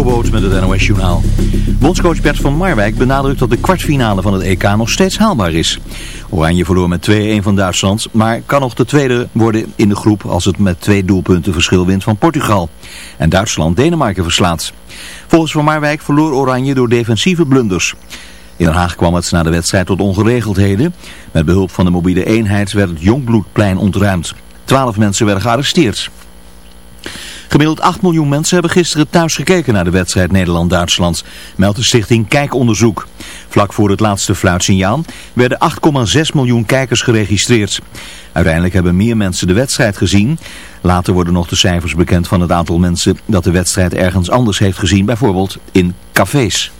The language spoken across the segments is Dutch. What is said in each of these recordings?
Jobboot met het NOS Journaal. Bondscoach Bert van Marwijk benadrukt dat de kwartfinale van het EK nog steeds haalbaar is. Oranje verloor met 2-1 van Duitsland, maar kan nog de tweede worden in de groep als het met twee doelpunten verschil wint van Portugal. En Duitsland Denemarken verslaat. Volgens Van Marwijk verloor Oranje door defensieve blunders. In Den Haag kwam het na de wedstrijd tot ongeregeldheden. Met behulp van de mobiele eenheid werd het Jongbloedplein ontruimd. Twaalf mensen werden gearresteerd. Gemiddeld 8 miljoen mensen hebben gisteren thuis gekeken naar de wedstrijd Nederland-Duitsland, meldt de stichting Kijkonderzoek. Vlak voor het laatste fluitsignaal werden 8,6 miljoen kijkers geregistreerd. Uiteindelijk hebben meer mensen de wedstrijd gezien. Later worden nog de cijfers bekend van het aantal mensen dat de wedstrijd ergens anders heeft gezien, bijvoorbeeld in cafés.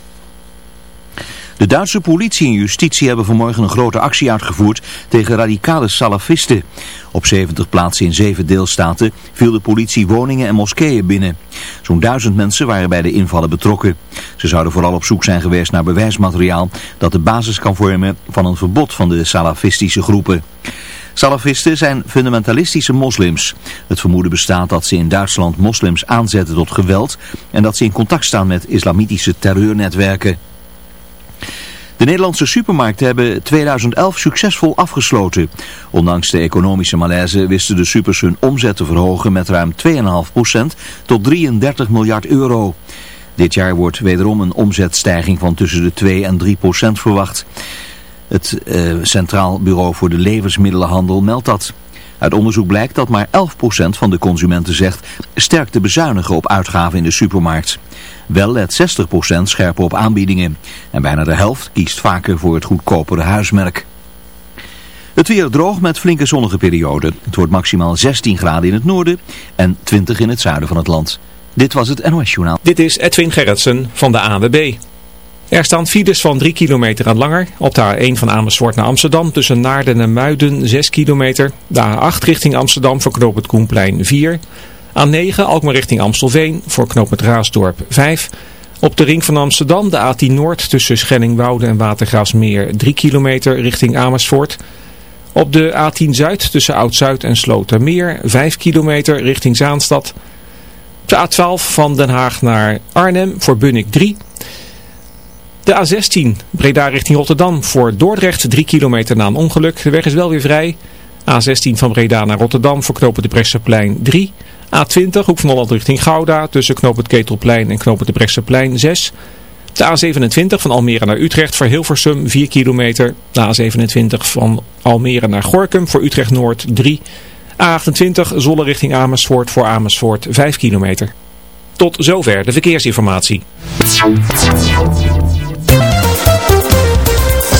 De Duitse politie en justitie hebben vanmorgen een grote actie uitgevoerd tegen radicale salafisten. Op 70 plaatsen in zeven deelstaten viel de politie woningen en moskeeën binnen. Zo'n duizend mensen waren bij de invallen betrokken. Ze zouden vooral op zoek zijn geweest naar bewijsmateriaal dat de basis kan vormen van een verbod van de salafistische groepen. Salafisten zijn fundamentalistische moslims. Het vermoeden bestaat dat ze in Duitsland moslims aanzetten tot geweld en dat ze in contact staan met islamitische terreurnetwerken. De Nederlandse supermarkten hebben 2011 succesvol afgesloten. Ondanks de economische malaise wisten de supers hun omzet te verhogen met ruim 2,5% tot 33 miljard euro. Dit jaar wordt wederom een omzetstijging van tussen de 2 en 3% verwacht. Het eh, Centraal Bureau voor de Levensmiddelenhandel meldt dat. Uit onderzoek blijkt dat maar 11% van de consumenten zegt sterk te bezuinigen op uitgaven in de supermarkt. Wel let 60% scherper op aanbiedingen. En bijna de helft kiest vaker voor het goedkopere huismerk. Het weer droog met flinke zonnige perioden. Het wordt maximaal 16 graden in het noorden en 20 in het zuiden van het land. Dit was het NOS Journaal. Dit is Edwin Gerritsen van de AWB. Er staan files van 3 kilometer en langer. Op de A1 van Amersfoort naar Amsterdam tussen Naarden en Muiden 6 kilometer. De A8 richting Amsterdam voor knoop het Koenplein 4 A9 Alkmaar richting Amstelveen voor knooppunt Raasdorp 5. Op de ring van Amsterdam de A10 Noord tussen Schellingwoude en Watergraafsmeer 3 kilometer richting Amersfoort. Op de A10 Zuid tussen Oud-Zuid en Slotermeer 5 kilometer richting Zaanstad. De A12 van Den Haag naar Arnhem voor Bunnik 3. De A16 Breda richting Rotterdam voor Dordrecht 3 kilometer na een ongeluk. De weg is wel weer vrij. A16 van Breda naar Rotterdam voor knopen de Bresseplein 3. A20, Hoek van Holland richting Gouda, tussen knoop het Ketelplein en knoop het de Brechtseplein 6. De A27 van Almere naar Utrecht voor Hilversum 4 kilometer. De A27 van Almere naar Gorkum voor Utrecht Noord 3. A28 Zolle richting Amersfoort voor Amersfoort 5 kilometer. Tot zover de verkeersinformatie.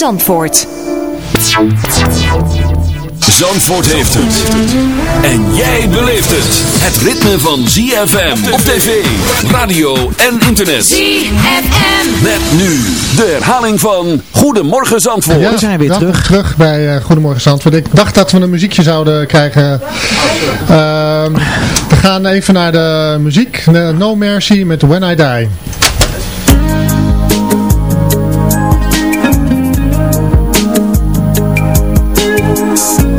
Zandvoort. Zandvoort heeft het. En jij beleeft het. Het ritme van ZFM op tv, radio en internet. ZFM. Met nu de herhaling van Goedemorgen Zandvoort. Ja, we zijn weer terug. terug bij uh, Goedemorgen Zandvoort. Ik dacht dat we een muziekje zouden krijgen. Uh, we gaan even naar de muziek. No Mercy met When I Die. Peace.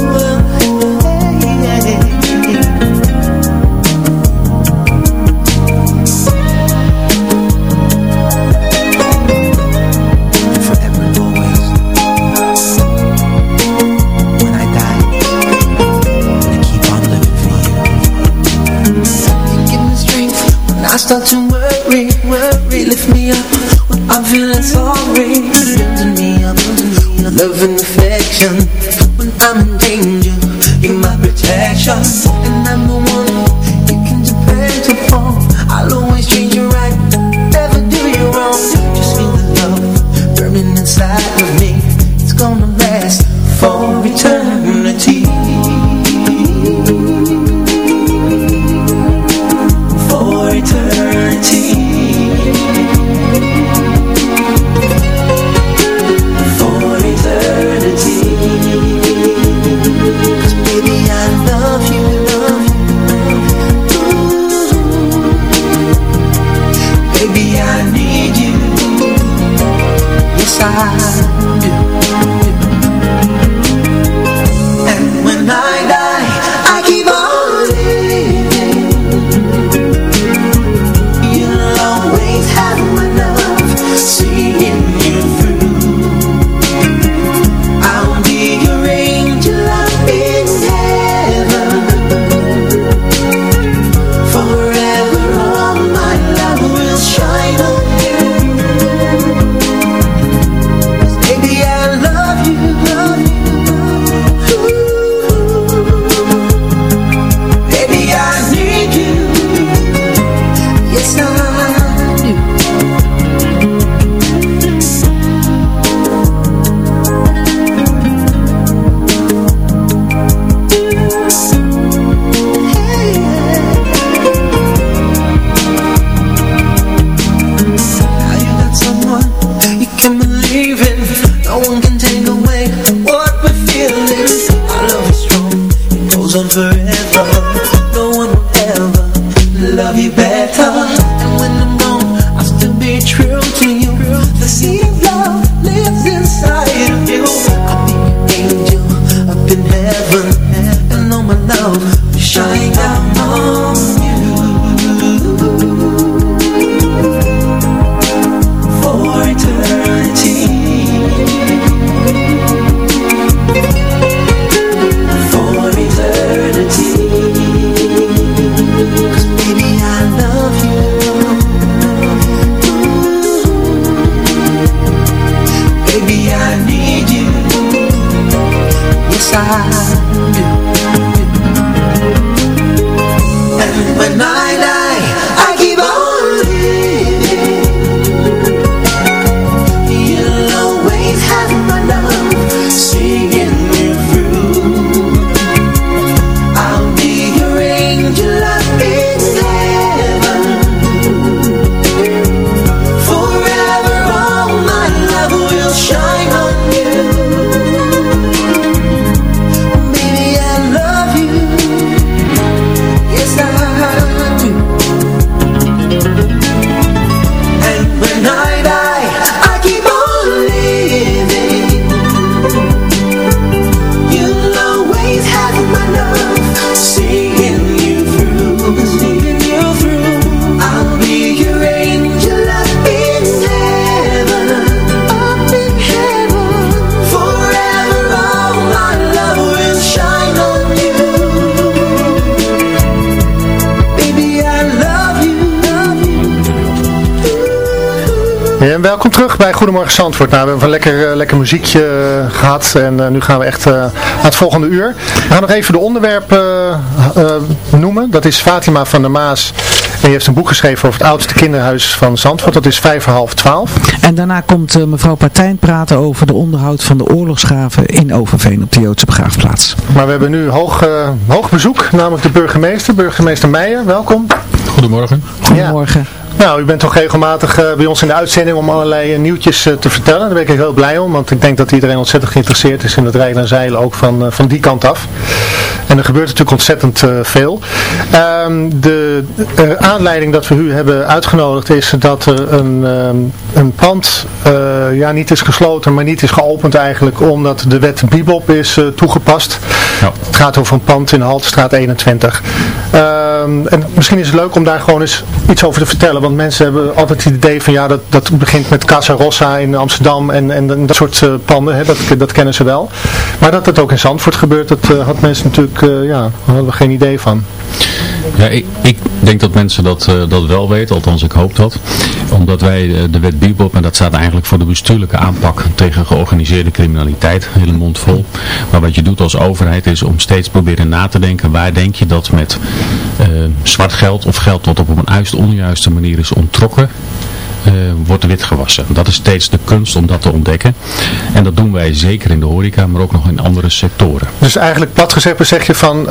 I need you. Yes I do en welkom terug bij Goedemorgen Zandvoort. Nou, we hebben een lekker, eh, lekker muziekje eh, gehad en eh, nu gaan we echt eh, naar het volgende uur. We gaan nog even de onderwerpen eh, eh, noemen. Dat is Fatima van der Maas en die heeft een boek geschreven over het oudste kinderhuis van Zandvoort. Dat is vijf voor half twaalf. En daarna komt mevrouw Partijn praten over de onderhoud van de oorlogsgraven in Overveen op de Joodse begraafplaats. Maar we hebben nu hoog, eh, hoog bezoek, namelijk de burgemeester, burgemeester Meijer. Welkom. Goedemorgen. Goedemorgen. Nou, u bent toch regelmatig eh, bij ons in de uitzending om allerlei eh, nieuwtjes eh, te vertellen. Daar ben ik heel blij om, want ik denk dat iedereen ontzettend geïnteresseerd is in het rijden en zeilen ook van, van die kant af. En er gebeurt natuurlijk ontzettend veel. Ehm, de aanleiding dat we u hebben uitgenodigd is dat er een, ehm, een pand ja, niet is gesloten, maar niet is geopend eigenlijk, omdat de wet Bibop is toegepast. Ja. Het gaat over een pand in Haltestraat 21. Ehm, en misschien is het leuk om daar gewoon eens iets over te vertellen, want mensen hebben altijd het idee van ja, dat, dat begint met Casa Rossa in Amsterdam en, en dat soort eh, panden, hè, dat, dat kennen ze wel. Maar dat het ook in Zandvoort gebeurt, dat eh, had mensen natuurlijk, eh, ja, hadden we geen idee van. Ja, ik, ik denk dat mensen dat, eh, dat wel weten, althans ik hoop dat. Omdat wij eh, de wet Bibop, en dat staat eigenlijk voor de bestuurlijke aanpak tegen georganiseerde criminaliteit, hele mond vol. Maar wat je doet als overheid is om steeds proberen na te denken, waar denk je dat met eh, zwart geld of geld dat op een juist onjuiste manier is ontrokken, uh, wordt witgewassen. Dat is steeds de kunst om dat te ontdekken. En dat doen wij zeker in de horeca, maar ook nog in andere sectoren. Dus eigenlijk plat gezegd zeg je van, uh,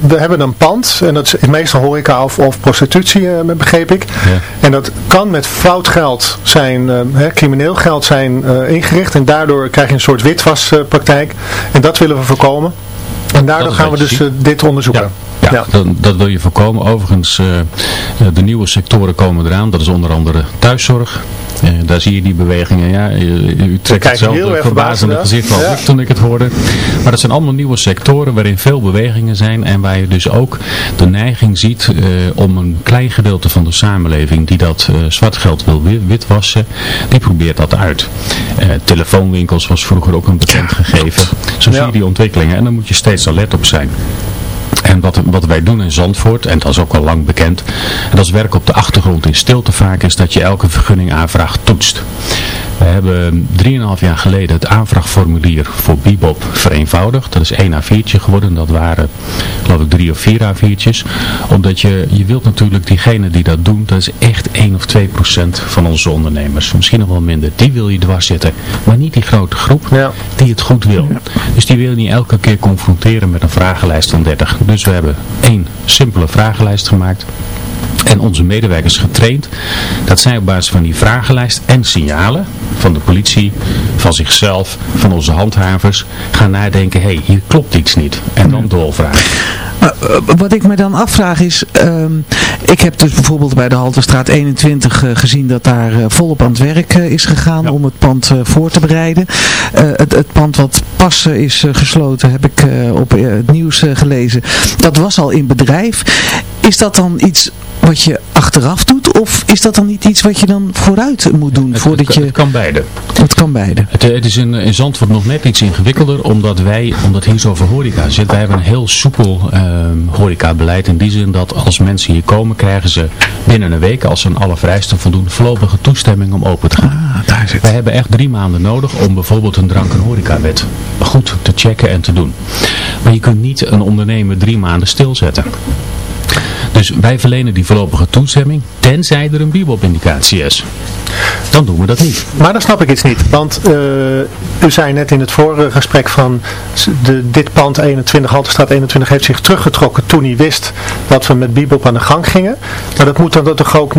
we hebben een pand, en dat is meestal horeca of, of prostitutie, uh, begreep ik. Ja. En dat kan met fout geld zijn, hè, crimineel geld zijn ingericht. En daardoor krijg je een soort witwaspraktijk. en dat willen we voorkomen. En daardoor gaan we dus dit onderzoeken. Ja. Ja, Dat, dat, wil je voorkomen. Overigens, uh, de nieuwe sectoren komen eraan. Dat is onder andere thuiszorg. Uh, daar zie je die bewegingen. Ja, u, u trekt hetzelfde verbazende gezicht als ja. toen ik het hoorde. Maar dat zijn allemaal nieuwe sectoren waarin veel bewegingen zijn. En waar je dus ook de neiging ziet uh, om een klein gedeelte van de samenleving die dat zwart geld wil witwassen. Die probeert dat uit. telefoonwinkels was vroeger ook een bekend gegeven. Zo zie je die ontwikkelingen. En daar moet je steeds alert op zijn. En wat, wat wij doen in Zandvoort, en dat is ook al lang bekend, en dat is werk op de achtergrond in stilte vaak, is dat je elke vergunning aanvraag toetst. We hebben 3,5 jaar geleden het aanvraagformulier voor Bebop vereenvoudigd. Dat is 1 A4'tje geworden. Dat waren geloof ik 3 of 4 A4'tjes. Omdat je, je wilt natuurlijk diegenen die dat doen, dat is echt 1 of 2 procent van onze ondernemers. Misschien nog wel minder. Die wil je dwars zitten. Maar niet die grote groep ja. die het goed wil. Dus die wil je niet elke keer confronteren met een vragenlijst van 30. Dus we hebben één simpele vragenlijst gemaakt en onze medewerkers getraind dat zij op basis van die vragenlijst en signalen van de politie, van zichzelf, van onze handhavers gaan nadenken, hé, hey, hier klopt iets niet. En dan doorvragen. Maar, uh, wat ik me dan afvraag is, um, ik heb dus bijvoorbeeld bij de Halterstraat 21 uh, gezien dat daar uh, volop aan het werk is gegaan ja. om het pand voor te bereiden. Het, het, pand wat pas is gesloten, heb ik op het nieuws gelezen, dat was al in bedrijf. Is dat dan iets wat je achteraf doet? Of is dat dan niet iets wat je dan vooruit moet doen? Het, voordat het, je... het kan beide. Het kan beide. Het, het is in, in Zandvoort nog net iets ingewikkelder, omdat wij, omdat hier zoveel horeca zit, wij hebben een heel soepel uh, horecabeleid. In die zin dat als mensen hier komen, krijgen ze binnen een week, als ze aan alle vereisten voldoen, voorlopige toestemming om open te gaan. Ah, daar zit. Wij hebben echt drie maanden nodig om bijvoorbeeld een drank- en horecawet goed te checken en te doen. Maar je kunt niet een ondernemer drie maanden stilzetten. Dus wij verlenen die voorlopige toestemming, tenzij er een bibop-indicatie is. Dan doen we dat niet. Maar dan snap ik iets niet. Want uh, u zei net in het vorige gesprek van de, dit pand 21, Haltestraat 21 heeft zich teruggetrokken toen hij wist dat we met bibop aan de gang gingen. Maar dat moet dan toch ook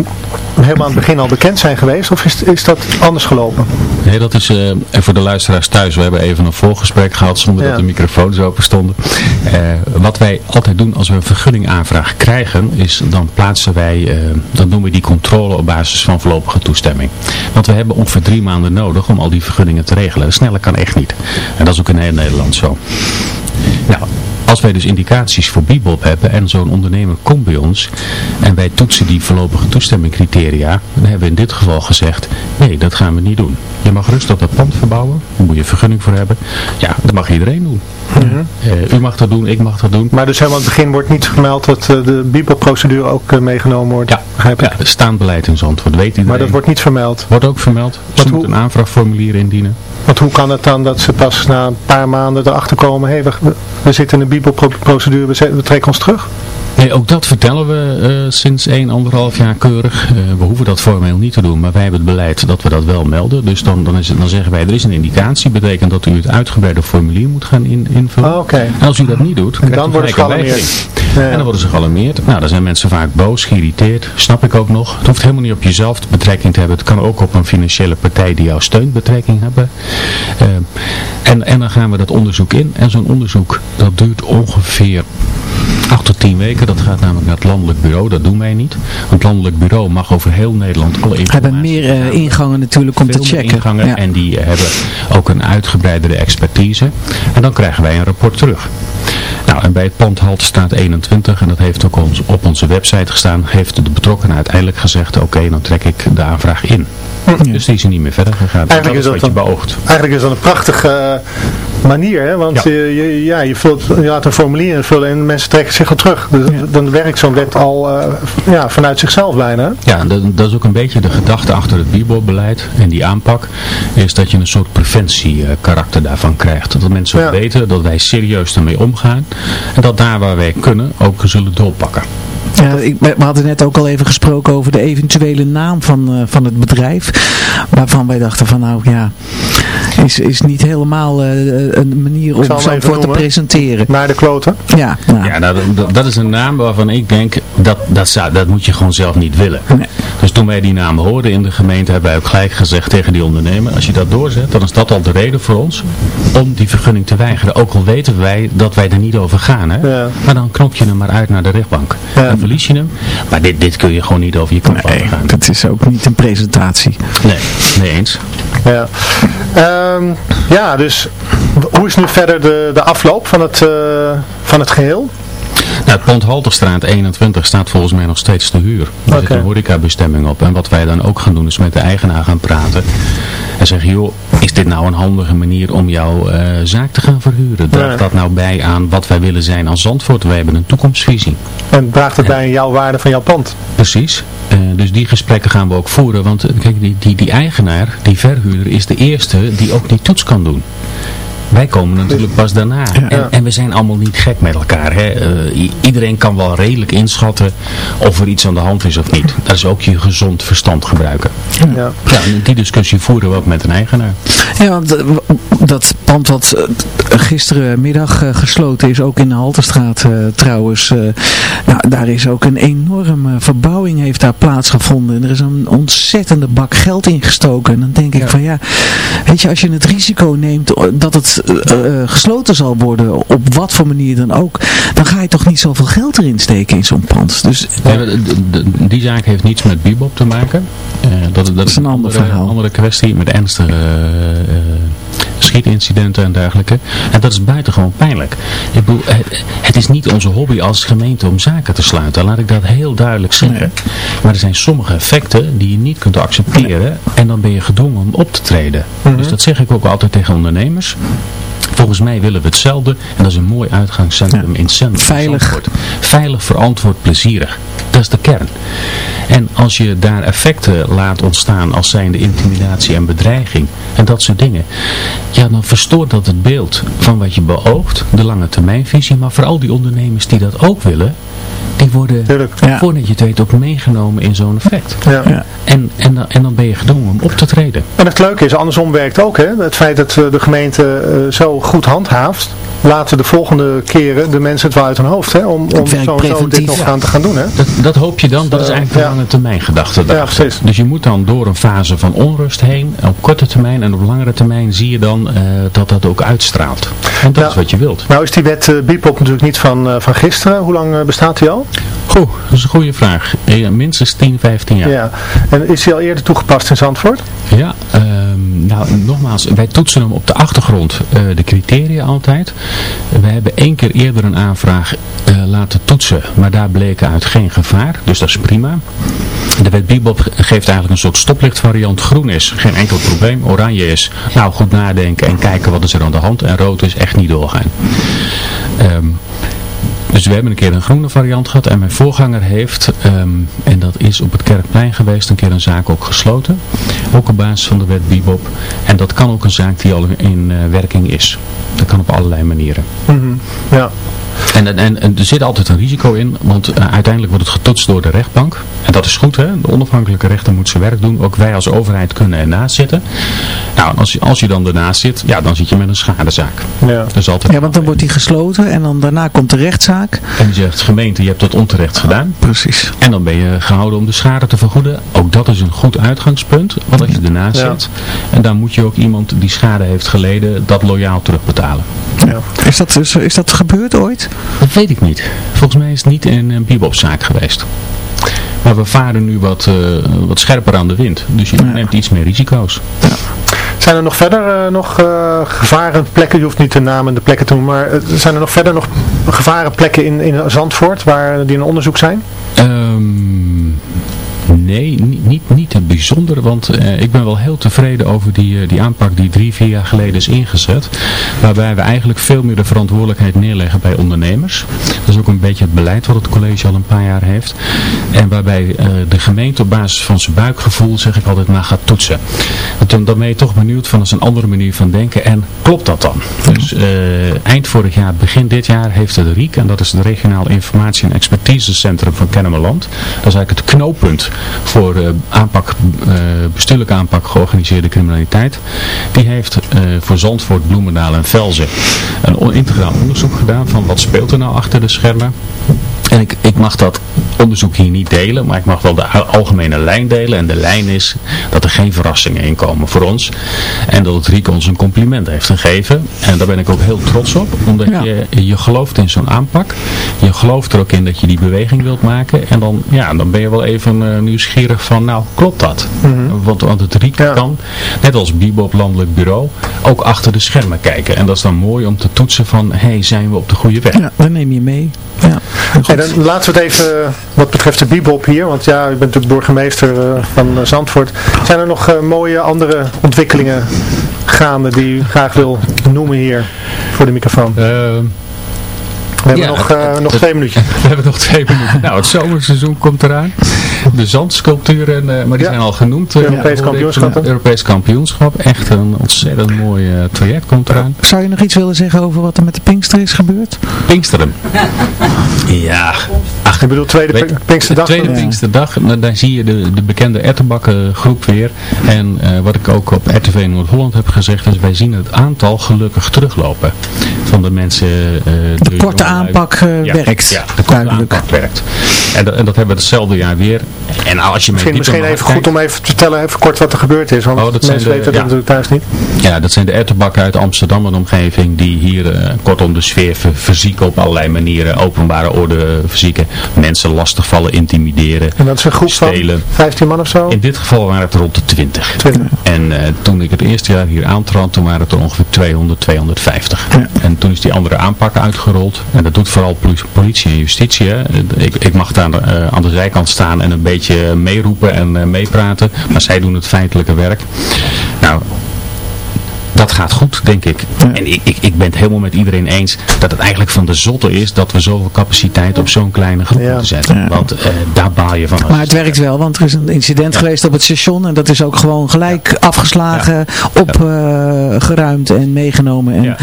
helemaal aan het begin al bekend zijn geweest? Of is, is dat anders gelopen? Nee, dat is, uh, en voor de luisteraars thuis, we hebben even een voorgesprek gehad zonder ja. dat de microfoons open stonden. Uh, wat wij altijd doen als we een vergunningaanvraag krijgen, is dan plaatsen wij, dan doen we die controle op basis van voorlopige toestemming. Want we hebben ongeveer drie maanden nodig om al die vergunningen te regelen. Sneller kan echt niet. En dat is ook in heel Nederland zo. Nou, als wij dus indicaties voor Bibop hebben en zo'n ondernemer komt bij ons en wij toetsen die voorlopige toestemmingcriteria, dan hebben we in dit geval gezegd, nee, dat gaan we niet doen. Je mag rustig dat pand verbouwen, daar moet je vergunning voor hebben. Ja, dat mag iedereen doen. Mm -hmm. uh, u mag dat doen, ik mag dat doen. Maar dus helemaal aan het begin wordt niet gemeld dat uh, de Bibop-procedure ook uh, meegenomen wordt? Ja, ja staand beleid in Zandvoort, weet iedereen. Maar dat wordt niet vermeld? Wordt ook vermeld. Ze moet een aanvraagformulier indienen. Want hoe kan het dan dat ze pas na een paar maanden erachter komen, hé, hey, we, we zitten in de Bibop-procedure, we, we trekken ons terug? Nee, ook dat vertellen we uh, sinds 1,5 jaar keurig. Uh, we hoeven dat formeel niet te doen, maar wij hebben het beleid dat we dat wel melden. Dus dan, dan, is het, dan zeggen wij, er is een indicatie. betekent dat u het uitgebreide formulier moet gaan in, invullen. Oh, okay. En als u dat niet doet, en dan worden ze gealarmeerd. Ja. En dan worden ze gealarmeerd. Nou, dan zijn mensen vaak boos, geïrriteerd. Snap ik ook nog. Het hoeft helemaal niet op jezelf betrekking te hebben. Het kan ook op een financiële partij die jou steunt betrekking hebben. Uh, en, en dan gaan we dat onderzoek in. En zo'n onderzoek, dat duurt ongeveer 8 tot 10 weken. Dat gaat namelijk naar het landelijk bureau. Dat doen wij niet. Want het landelijk bureau mag over heel Nederland alle informatie hebben meer uh, ingangen natuurlijk om Veel te checken. ingangen ja. en die uh, hebben ook een uitgebreidere expertise. En dan krijgen wij een rapport terug. Nou, en bij het pand Haltestraat 21, en dat heeft ook ons, op onze website gestaan, heeft de betrokkenen uiteindelijk gezegd, oké, okay, dan trek ik de aanvraag in. Ja. Dus die is er niet meer verder gegaan. Eigenlijk dat is, wat dat je beoogt. Eigenlijk is dat een prachtige manier, hè? want ja. Je, ja, je, vult, je laat een formulier invullen en mensen trekken zich al terug. Dus dan werkt zo'n wet al uh, ja, vanuit zichzelf bijna. Ja, dat, dat, is ook een beetje de gedachte achter het bibelbeleid en die aanpak, is dat je een soort preventiekarakter daarvan krijgt. Dat mensen weten dat wij serieus ermee omgaan en dat daar waar wij kunnen ook zullen doorpakken. Ja, ik, we hadden net ook al even gesproken over de eventuele naam van, uh, van het bedrijf. Waarvan wij dachten van nou ja, is, is niet helemaal uh, een manier om zo voor te presenteren. Naar de kloten? Ja, nou. ja nou, dat, dat, is een naam waarvan ik denk, dat, dat, zou, dat moet je gewoon zelf niet willen. Nee. Dus toen wij die naam hoorden in de gemeente, hebben wij ook gelijk gezegd tegen die ondernemer, als je dat doorzet, dan is dat al de reden voor ons om die vergunning te weigeren. Ook al weten wij dat wij er niet over gaan. Hè? Ja. Maar dan knop je hem maar uit naar de rechtbank. Ja hem. Maar dit, dit kun je gewoon niet over je kop nee, gaan. dat is ook niet een presentatie. Nee, nee eens. Ja, um, ja dus hoe is nu verder de, de afloop van het, uh, van het geheel? Nou, het pand Halterstraat 21 staat volgens mij nog steeds te huur. Er okay. zit een horecabestemming op. En wat wij dan ook gaan doen is met de eigenaar gaan praten. En zeggen, joh, is dit nou een handige manier om jouw uh, zaak te gaan verhuren? Draagt dat nou bij aan wat wij willen zijn als Zandvoort? Wij hebben een toekomstvisie. En draagt het bij aan jouw waarde van jouw pand? Precies. Uh, dus die gesprekken gaan we ook voeren. Want eh, kijk, die, die, die eigenaar, die verhuurder, is de eerste die ook die toets kan doen. Wij komen natuurlijk pas daarna. En, en, we zijn allemaal niet gek met elkaar. Hè? Uh, iedereen kan wel redelijk inschatten of er iets aan de hand is of niet. Dat is ook je gezond verstand gebruiken. Ja. ja die discussie voeren we ook met een eigenaar. Ja, want eh, dat pand wat uh, gisterenmiddag gesloten is, ook in de Halterstraat trouwens. nou, daar is ook een enorme verbouwing heeft daar plaatsgevonden. En er is een ontzettende bak geld ingestoken. En dan denk ik van ja, weet je, als je het risico neemt dat het uh, gesloten zal worden, op wat voor manier dan ook, dan ga je toch niet zoveel geld erin steken in zo'n pand. Dus, die zaak heeft niets met Bibop te maken. Uh, dat, dat, is een ander verhaal. andere kwestie met ernstige schietincidenten en dergelijke. En dat is buitengewoon pijnlijk. Ik bedoel, het, het, is niet onze hobby als gemeente om zaken te sluiten. Laat ik dat heel duidelijk zeggen. Maar er zijn sommige effecten die je niet kunt accepteren. En dan ben je gedwongen om op te treden. Mhm. Dus dat zeg ik ook altijd tegen ondernemers. Volgens mij willen we hetzelfde en dat is een mooi uitgangscentrum in centrum. Veilig. Veilig, verantwoord, plezierig. Dat is de kern. En als je daar effecten laat ontstaan als zijnde intimidatie en bedreiging en dat soort dingen, ja dan verstoort dat het beeld van wat je beoogt, de lange termijnvisie, maar vooral die ondernemers die dat ook willen, die worden ja. voordat je het weet ook meegenomen in zo'n effect. Ja. ja. En, en, dan, en dan ben je gedwongen om op te treden. En het leuke is, andersom werkt ook, hè? het feit dat eh, de gemeente eh, zo goed handhaaft, laten de volgende keren de mensen het wel uit hun hoofd, hè? om, om zo, zo dit nog gaan te gaan doen. Hè? Dat, dat hoop je dan, dat is eigenlijk een lange termijn gedachte. Ja, precies. Dus je moet dan door een fase van onrust heen, op korte termijn en op langere termijn zie je dan uh, dat dat ook uitstraalt. Want dat is wat je wilt. Nou is die wet uh, Bipop natuurlijk niet van, uh, van gisteren. Hoe lang bestaat die al? Goed, dat is een goede vraag. minstens 10, 15 jaar. Ja. En is die al eerder toegepast in Zandvoort? Ja, um, nou nogmaals, wij toetsen hem op de achtergrond, uh, de criteria altijd. We hebben één keer eerder een aanvraag uh, laten toetsen, maar daar bleken uit geen gevaar, dus dat is prima. De wet Bibop geeft eigenlijk een soort stoplichtvariant. Groen is geen enkel probleem, oranje is nou goed nadenken en kijken wat is er aan de hand en rood is echt niet doorgaan. Um, dus we hebben een keer een groene variant gehad en mijn voorganger heeft, ehm, en dat is op het Kerkplein geweest, een keer een zaak ook gesloten. Ook op basis van de wet Bibop. En dat kan ook een zaak die al in uh, werking is. Dat kan op allerlei manieren. Mm Ja. En, en, en, er zit altijd een risico in, want uh, uiteindelijk wordt het getoetst door de rechtbank. En dat is goed, hè? de onafhankelijke rechter moet zijn werk doen. Ook wij als overheid kunnen ernaast zitten. Nou, als je, als je dan ernaast zit, ja, dan zit je met een schadezaak. Ja, dat is altijd ja want dan wordt die gesloten en dan daarna komt de rechtszaak. En je zegt, gemeente, je hebt dat onterecht gedaan. Precies. En dan ben je gehouden om de schade te vergoeden. Ook dat is een goed uitgangspunt, want als je ernaast zit, en dan moet je ook iemand die schade heeft geleden, dat loyaal terugbetalen. Ja. Is, dat, is, is dat gebeurd ooit? Dat weet ik niet. Volgens mij is het niet in een bibopzaak geweest. Maar we varen nu wat, uh, wat scherper aan de wind. Dus je neemt iets meer risico's. Ja. Zijn er nog verder uh, nog uh, gevarenplekken? Je hoeft niet de namen de plekken te noemen. Maar zijn er nog verder nog gevarenplekken in, in Zandvoort waar die een onderzoek zijn? Um, Nee, niet, niet, een bijzondere, want eh, ik ben wel heel tevreden over die, die aanpak die drie, vier jaar geleden is ingezet. Waarbij we eigenlijk veel meer de verantwoordelijkheid neerleggen bij ondernemers. Dat is ook een beetje het beleid wat het college al een paar jaar heeft. En waarbij de gemeente op basis van zijn buikgevoel, zeg ik altijd, maar gaat toetsen. Want dan ben je toch benieuwd van, dat is een andere manier van denken. En klopt dat dan? Dus eind vorig jaar, begin dit jaar heeft het RIEK, en dat is het Regionaal Informatie- en Expertisecentrum van Kennemerland. Dat is eigenlijk het knooppunt voor uh, aanpak, uh, bestuurlijke aanpak georganiseerde criminaliteit. Die heeft uh, voor Zandvoort, Bloemendaal en Velzen een integraal onderzoek gedaan van wat speelt er nou achter de schermen. En ik, ik mag dat onderzoek hier niet delen, maar ik mag wel de algemene lijn delen. En de lijn is dat er geen verrassingen in komen voor ons. En dat het Riek ons een compliment heeft gegeven. En daar ben ik ook heel trots op, omdat je, je gelooft in zo'n aanpak. Je gelooft er ook in dat je die beweging wilt maken. En dan, ja, dan ben je wel even uh, nieuwsgierig van, nou, klopt dat? Mhm. want, want het Riek kan, net als Bibop Landelijk Bureau, ook achter de schermen kijken. En dat is dan mooi om te toetsen van, hé, hey, zijn we op de goede weg? Ja, dan neem je mee. Ja, dan laten we het even, wat betreft de Bibop hier, want ja, u bent natuurlijk burgemeester uh, van Zandvoort. Zijn er nog mooie andere ontwikkelingen gaande die u graag wil noemen hier voor de microfoon? We hebben Ja, nog, eh, het- nog het- twee minuutjes. We hebben nog twee minuten. Nou, het zomerseizoen komt eraan. De zandsculpturen, eh, maar die Ja. zijn al genoemd. eh, Europees ik. kampioenschap? Europees kampioenschap. Echt een ontzettend mooi eh, traject komt eraan. Zou je nog iets willen zeggen over wat er met de Pinkster is gebeurd? Pinksteren. Ja. Ach, Ik bedoel, tweede Weet- Pink- Pinksterdag. Tweede dan? Pinksterdag, nou, daar zie je de, de bekende Ettenbakken groep weer. En eh, wat ik ook op RTV Noord-Holland heb gezegd, is wij zien het aantal gelukkig teruglopen. Van de mensen... eh, De korte aanpak eh, Ja, werkt. Ja, de korte aanpak werkt. En, en dat hebben we hetzelfde jaar weer. En nou, als je Misschien, misschien even goed om even te vertellen, even kort wat er gebeurd is. Want Oh, mensen de- weten dat ja. natuurlijk thuis niet. Ja, dat zijn de ettenbakken uit Amsterdam en omgeving die hier eh, kortom de sfeer ver- verzieken op allerlei manieren. Openbare orde verzieken, mensen lastigvallen, intimideren, En dat is een groep stelen. van 15 man of zo? In dit geval waren het rond de 20. 20. En eh, toen ik het eerste jaar hier aantrad, toen waren het er ongeveer 200, 250. En toen is die andere aanpak uitgerold. En dat doet vooral poli- politie en justitie. Hè. Ik, ik mag daar eh, aan de zijkant staan en een beetje meeroepen en eh, meepraten. Maar zij doen het feitelijke werk. Nou, dat gaat goed, denk ik. En ik, ik, ik ben het helemaal met iedereen eens dat het eigenlijk van de zotte is dat we zoveel capacitite op zo'n kleine groep Ja. moeten zetten. Ja. Want eh, daar baal je van. Maar het werkt wel, want er is een incident geweest op het station en dat is ook gewoon gelijk afgeslagen, opgeruimd en meegenomen. En Ja.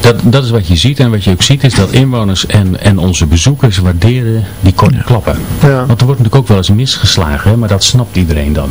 Dat, dat is wat je ziet en wat je ook ziet is dat inwoners en, en onze bezoekers waarderen die korte klappen. Ja. Want er wordt natuurlijk ook wel eens misgeslagen, hè, maar dat snapt iedereen dan.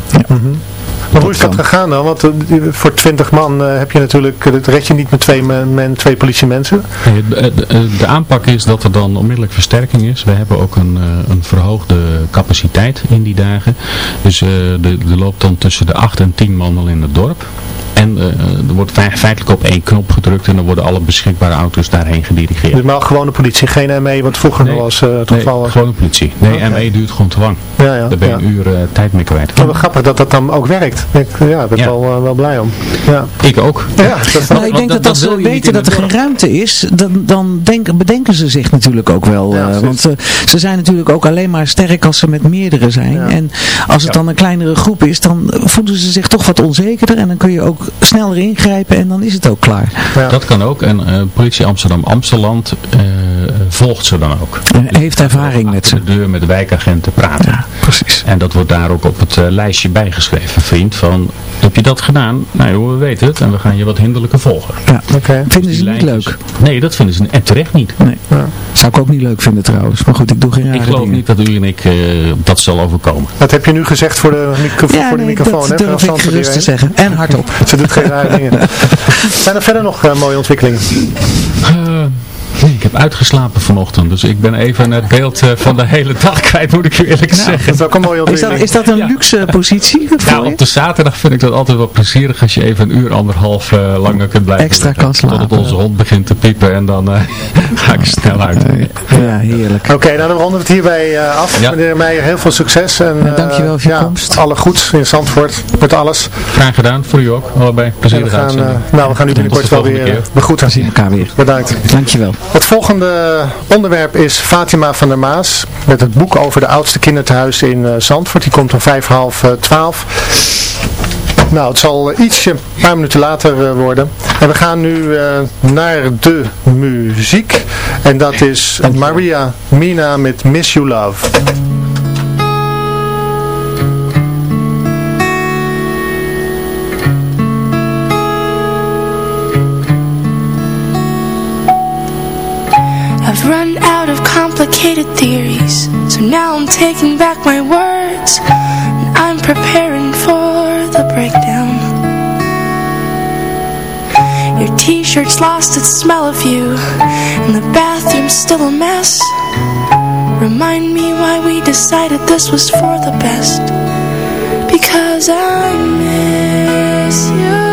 Maar hoe is dat gegaan dan? Want eh, voor 20 man eh, heb je natuurlijk, eh, dat red je niet met twee, men, twee politiemensen. De, aanpak is dat er dan onmiddellijk versterking is. We hebben ook een, eh, een verhoogde capaciteit in die dagen. Dus eh, de- er loopt dan tussen de 8 en 10 man al in het dorp. En eh, er wordt fe- feitelijk op één knop gedrukt en dan worden alle beschikbare auto's daarheen gedirigeerd. Dus maar gewone politie, geen ME, wat vroeger Nee. was uh, het Nee, geval was. de politie. Nee. ME duurt gewoon te lang. Ja, ja. Daar ben je ja. een uur eh, tijd mee kwijt. Maar grappig dat dat dan ook werkt. Ik, ja, daar ben Ja. wel, eh, wel blij om. Ja, Ik ook. ja dat Nou, ik denk dat- dat, ze weten dat er geen ruimte is, dan, dan denken, bedenken ze zich natuurlijk ook wel. Ja, eh, want eh, ze zijn natuurlijk ook alleen maar sterk als ze met meerdere zijn. Ja. En als het Ja. dan een kleinere groep is, dan voelen ze zich toch wat onzekerder. En dan kun je ook sneller ingrijpen en dan is het ook klaar. ja. Dat kan ook. En eh, politie Amsterdam-Amsteland eh, volgt ze dan ook. En heeft ervaring met ze. de deur met de wijkagenten praten. Ja, precies. En dat wordt daar ook op het eh, lijstje bijgeschreven, vriend. Van, heb je dat gedaan? Nou joh, we weten het. En we gaan je wat hinderlijker volgen. Ja. Oké. Vinden ze niet lijntjes- leuk? Nee, dat vinden ze en terecht niet. Nee. Ja. Zou ik ook niet leuk vinden trouwens. Maar goed, ik doe geen rare Ik geloof dingen. niet dat u en ik eh, dat zal overkomen. Dat heb je nu gezegd voor de, micro Ja, voor de nee, microfoon. dat hè, durf ik gerust te zeggen. En hardop. Ze doet geen rare dingen. Zijn er verder nog eh, mooie ontwikkelingen? Ik heb uitgeslapen vanochtend. Dus ik ben even het beeld eh, van de hele dag kwijt, moet ik u eerlijk Dat zeggen. is ook een mooie Is dat, is dat een Ja. luxe positie Nou, op de zaterdag vind ik dat altijd wel plezierig als je even een uur, anderhalf eh, langer kunt blijven Extra kan slapen. Totdat onze hond begint te piepen en dan eh, ga ik snel uit. Ja, heerlijk. Oké, nou dan ronden we het hierbij eh, af. Ja. Meneer Meijer, heel veel succes. En, Ja, dankjewel voor je ja, komst. Alle goeds in Zandvoort, met alles. Graag gedaan, voor u ook. Allebei plezierige gaan, uitzending. nou, we gaan u binnenkort wel weer begroeten. We zien elkaar weer. Bedankt. Dankjewel. Het volgende onderwerp is Fatima van der Maas met het boek over de oudste kinderthuis in uh, Zandvoort. Die komt om vijf, half uh, twaalf. Nou, het zal ietsje een paar minuten later worden. En we gaan nu naar de muziek. En dat is Maria Mina met Miss You Love. I've run out of complicated theories. So now I'm taking back my words. And I'm preparing for the breakdown. Your t-shirt's lost its smell of you. And the bathroom's still a mess. Remind me why we decided this was for the best. Because I miss you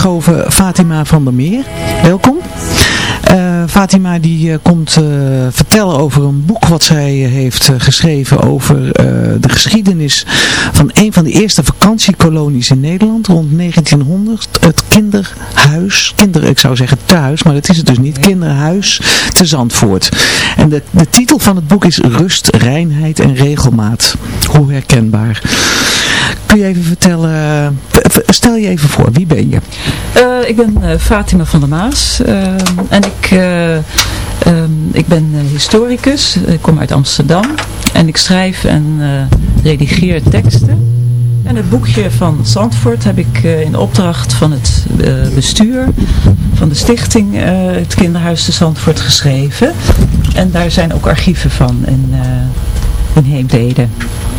aangeschoven Fatima van der Meer. Welkom. Uh, Fatima die uh, komt uh, vertellen over een boek wat zij heeft geschreven over de geschiedenis van een van de eerste vakantiekolonies in Nederland rond 1900. Het kinderhuis, kinder, ik zou zeggen thuis, maar dat is het dus niet, kinderhuis te Zandvoort. En de, de titel van het boek is Rust, Reinheid en Regelmaat. Hoe herkenbaar. Kun je even vertellen, eh, stel je even voor, wie ben je? Uh, ik ben uh, Fatima van der Maas en ik, um, ik ben historicus, ik kom uit Amsterdam en ik schrijf en redigeer teksten. En het boekje van Zandvoort heb ik in opdracht van het bestuur van de stichting het kinderhuis te Zandvoort geschreven. En daar zijn ook archieven van in, in Heemdede.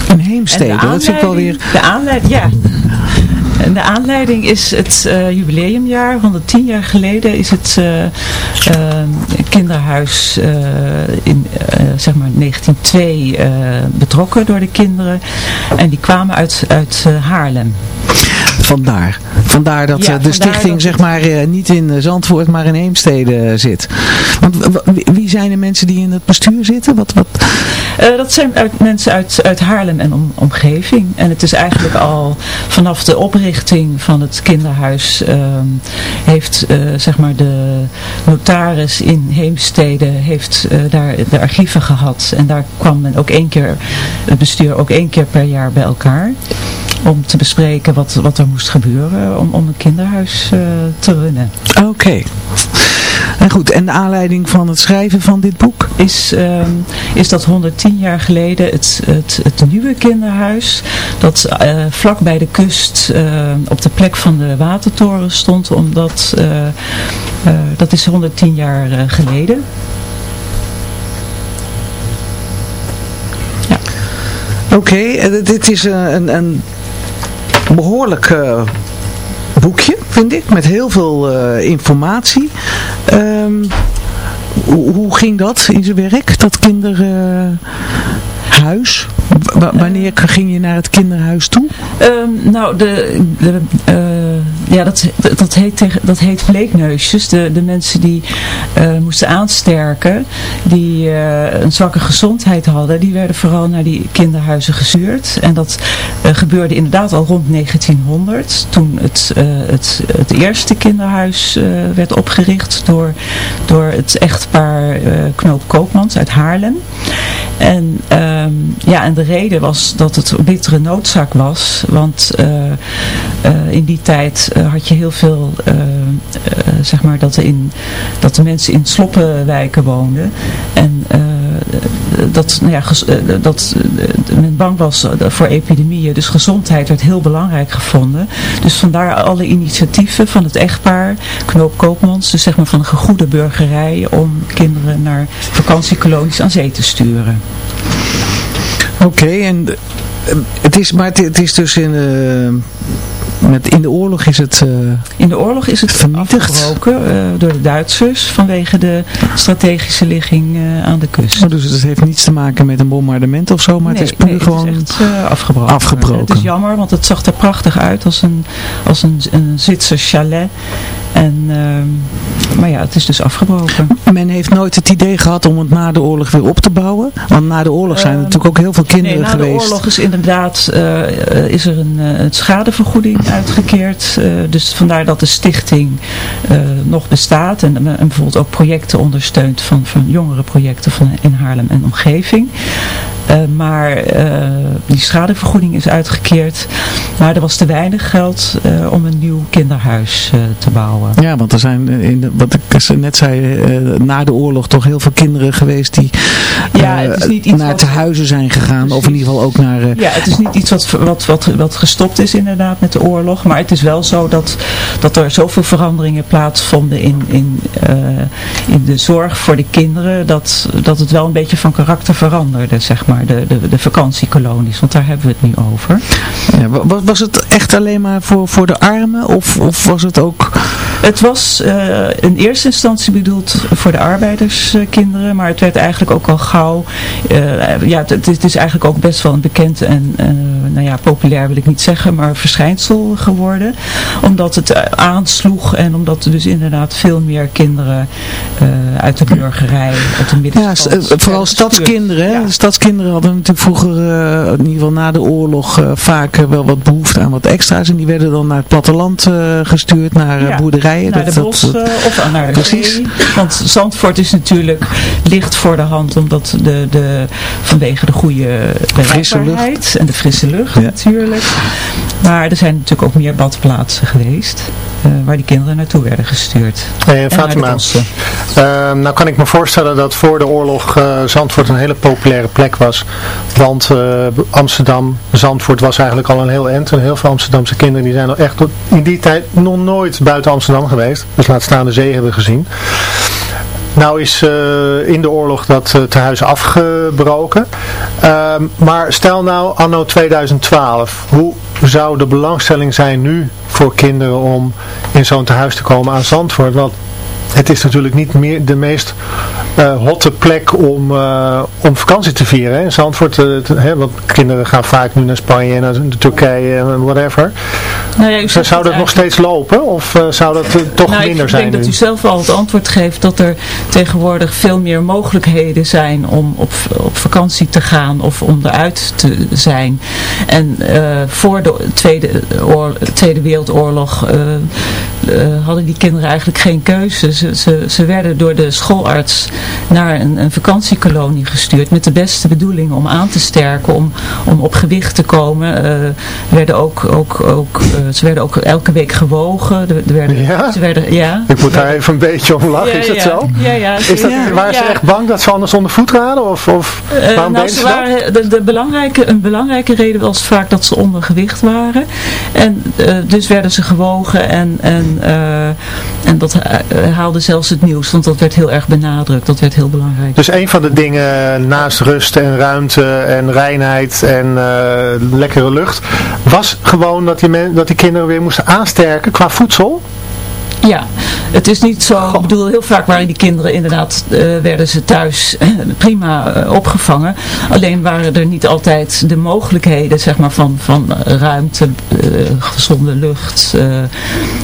In Heemstede, dat vind ik wel weer... De aanleiding, ja. En de aanleiding is het uh, jubileumjaar. 110 jaar geleden is het uh, uh, kinderhuis in zeg maar 1902 betrokken door de kinderen. En die kwamen uit, uit Haarlem. Vandaar. Vandaar dat ja, de stichting zeg maar niet in Zandvoort, maar in Heemstede zit. Want wie zijn de mensen die in het bestuur zitten? Wat, wat? dat zijn uit, mensen uit, uit Haarlem en om, omgeving. En het is eigenlijk al vanaf de oprichting van het kinderhuis ehm, heeft uh, zeg maar de notaris in Heemstede heeft daar de archieven gehad. En daar kwam men ook één keer, het bestuur ook één keer per jaar bij elkaar. Om te bespreken wat, wat er moest gebeuren om, om een kinderhuis uh, te runnen. Oké. En goed, en de aanleiding van het schrijven van dit boek? Is, ehm, is dat 110 jaar geleden het, het, het nieuwe kinderhuis, dat uh, vlak bij de kust op de plek van de watertoren stond, omdat dat is 110 jaar geleden. Oké, okay, dit is een, een behoorlijk uh, boekje, vind ik, met heel veel uh, informatie. Um, hoe, hoe, ging dat in zijn werk, dat kinderhuis? wanneer ging je naar het kinderhuis toe? Um, nou, de, de ja, dat, dat, heet, dat heet bleekneusjes. De, de mensen die uh, moesten aansterken, die uh, een zwakke gezondheid hadden, die werden vooral naar die kinderhuizen gestuurd. En dat gebeurde inderdaad al rond 1900, toen het, het, het eerste kinderhuis werd opgericht door, door het echtpaar Knoop Koopmans uit Haarlem. En, um, ja, en de reden was dat het bittere noodzaak was, want in die tijd eh, had je heel veel, zeg maar, dat, in, dat de mensen in sloppenwijken woonden. En dat, nou ja, dat men bang was voor epidemieën. Dus gezondheid werd heel belangrijk gevonden. Dus vandaar alle initiatieven van het echtpaar, Knoop Koopmans, dus zeg maar van de gegoede burgerij, om kinderen naar vakantiekolonies aan zee te sturen. Oké, en het is, maar het, is dus in, met, in de oorlog is het uh, In de oorlog is het vernietigd afgebroken uh, door de Duitsers vanwege de strategische ligging uh, aan de kust. Oh, dus het heeft niets te maken met een bombardement of zo, maar nee, het is puur nee, gewoon het is echt, afgebroken. afgebroken. Het is jammer, want het zag er prachtig uit als een, als een, een Zwitser chalet. En, uh, maar ja, het is dus afgebroken. Men heeft nooit het idee gehad om het na de oorlog weer op te bouwen? Want na de oorlog zijn er uh, natuurlijk ook heel veel kinderen nee, na geweest. na de oorlog is inderdaad uh, is er een, een schadevergoeding uitgekeerd. dus vandaar dat de stichting nog bestaat. En, en, bijvoorbeeld ook projecten ondersteunt van, van jongere projecten van, in Haarlem en omgeving. Uh, maar uh, die schadevergoeding is uitgekeerd. Maar er was te weinig geld uh, om een nieuw kinderhuis te bouwen. Ja, want er zijn, in de, wat ik net zei, na de oorlog toch heel veel kinderen geweest die ja, het is niet iets naar te huizen zijn gegaan. Precies. Of in ieder geval ook naar... ja, het is niet iets wat, wat, wat, wat gestopt is inderdaad met de oorlog. Maar het is wel zo dat, dat er zoveel veranderingen plaatsvonden in, in, in de zorg voor de kinderen. Dat, dat het wel een beetje van karakter veranderde, zeg maar. De, de, de vakantiekolonies, want daar hebben we het nu over. Ja, was, was het echt alleen maar voor, voor de armen of, of was het ook... Het was uh, in eerste instantie bedoeld voor de arbeiderskinderen, maar het werd eigenlijk ook al gauw, uh, ja, het, het, is eigenlijk ook best wel een bekend en, uh, nou ja, populair wil ik niet zeggen, maar verschijnsel geworden. Omdat het aansloeg en omdat er dus inderdaad veel meer kinderen uit de burgerij, uit de middenstand. Ja, vooral stadskinderen, ja. stadskinderen hadden natuurlijk vroeger, in ieder geval na de oorlog, vaak wel wat behoefte aan wat extra's en die werden dan naar het platteland gestuurd, naar naar dat, de bos dat, of naar de precies. zee. Want Zandvoort is natuurlijk licht voor de hand omdat de, de, vanwege de goede bereikbaarheid en de frisse lucht ja. natuurlijk. Maar er zijn natuurlijk ook meer badplaatsen geweest uh, waar die kinderen naartoe werden gestuurd. Hey, Fatima, uh, nou kan ik me voorstellen dat voor de oorlog uh, Zandvoort een hele populaire plek was. Want Amsterdam, Zandvoort was eigenlijk al een heel eind. En heel veel Amsterdamse kinderen die zijn al echt in die tijd nog nooit buiten Amsterdam geweest. Dus laat staan de zee hebben gezien. Nou is uh, in de oorlog dat uh, tehuis afgebroken. Uh, maar stel nou anno 2012. Hoe zou de belangstelling zijn nu voor kinderen om in zo'n tehuis te komen aan Zandvoort? Want het is natuurlijk niet meer de meest uh, hotte plek om, uh, om vakantie te vieren. Hè? Zandvoort, uh, hè, want kinderen gaan vaak nu naar Spanje en naar Turkije en whatever. Nou ja, zou dat nog steeds lopen of zou dat toch nou, minder zijn? Ik denk nu? dat u zelf al het antwoord geeft dat er tegenwoordig veel meer mogelijkheden zijn om op, op vakantie te gaan of om eruit te zijn. En voor de Tweede, oor, Tweede Wereldoorlog hadden die kinderen eigenlijk geen keuze. Ze, ze, ze werden door de schoolarts naar een, een vakantiekolonie gestuurd met de beste bedoelingen om aan te sterken, om, om op gewicht te komen. Uh, werden ook, ook, ook, ze werden ook elke week gewogen. Er, werden, ja? Ze werden, ja? Ik moet daar even een beetje om lachen, is dat zo? Ja, ja. Is dat, waren ze echt bang dat ze anders onder voet raden? Of, of waarom nou, ze waren, de, de belangrijke, een belangrijke reden was vaak dat ze ondergewicht waren. En dus werden ze gewogen en, en, en dat haalde zelfs het nieuws, want dat werd heel erg benadrukt. Dat werd heel belangrijk. Dus een van de dingen naast rust en ruimte en reinheid en lekkere lucht, was gewoon dat die, dat die kinderen weer moesten aansterken qua voedsel? Ja, het is niet zo, ik bedoel, heel vaak waren die kinderen inderdaad, uh, werden ze thuis uh, prima uh, opgevangen. Alleen waren er niet altijd de mogelijkheden, zeg maar, van, van ruimte, gezonde lucht,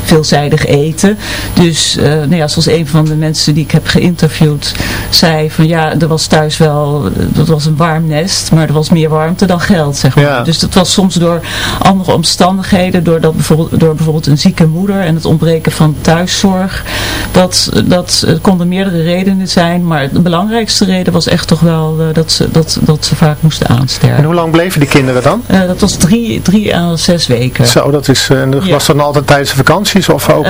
veelzijdig eten. Dus, nou ja, zoals een van de mensen die ik heb geïnterviewd zei van ja, er was thuis wel, dat was een warm nest, maar er was meer warmte dan geld, zeg maar. Ja. Dus dat was soms door andere omstandigheden, door, dat bijvoorbeeld, door bijvoorbeeld een zieke moeder en het ontbreken van thuiszorg. Dat, dat konden meerdere redenen zijn, maar de belangrijkste reden was echt toch wel uh, dat, ze, dat, dat ze vaak moesten aansterken. En hoe lang bleven die kinderen dan? Uh, dat was drie, drie à zes weken. Zo, dat is, uh, was ja. dat dan altijd tijdens de vakanties? Of ook,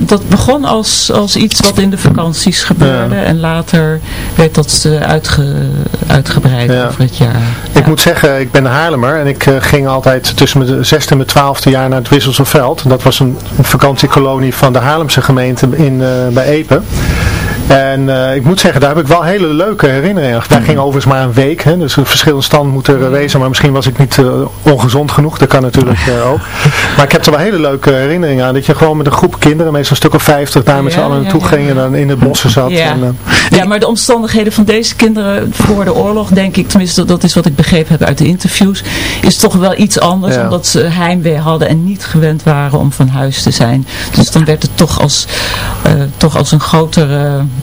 dat begon als, als iets wat in de vakanties gebeurde en later werd dat uitge, uitgebreid over het jaar. Ik moet zeggen, ik ben Haarlemmer en ik ging altijd tussen mijn zesde en mijn twaalfde jaar naar het Wisselse Veld. Dat was een vakantiekolonie van de Haarlemse gemeente in, uh, bij Epe. En uh, ik moet zeggen, daar heb ik wel hele leuke herinneringen. Daar ging overigens maar een week, hè, dus een verschillende stand moet er wezen. Maar misschien was ik niet uh, ongezond genoeg, dat kan natuurlijk uh, ook. Maar ik heb er wel hele leuke herinneringen aan. Dat je gewoon met een groep kinderen, meestal een stuk of vijftig, daar met ja, z'n allen naartoe ja, ja. ging en dan in de bossen zat. Ja. En, ja, maar de omstandigheden van deze kinderen voor de oorlog, denk ik, tenminste dat is wat ik begrepen heb uit de interviews, is toch wel iets anders. Omdat ze heimwee hadden en niet gewend waren om van huis te zijn. Dus dan werd het toch als, toch als een grotere...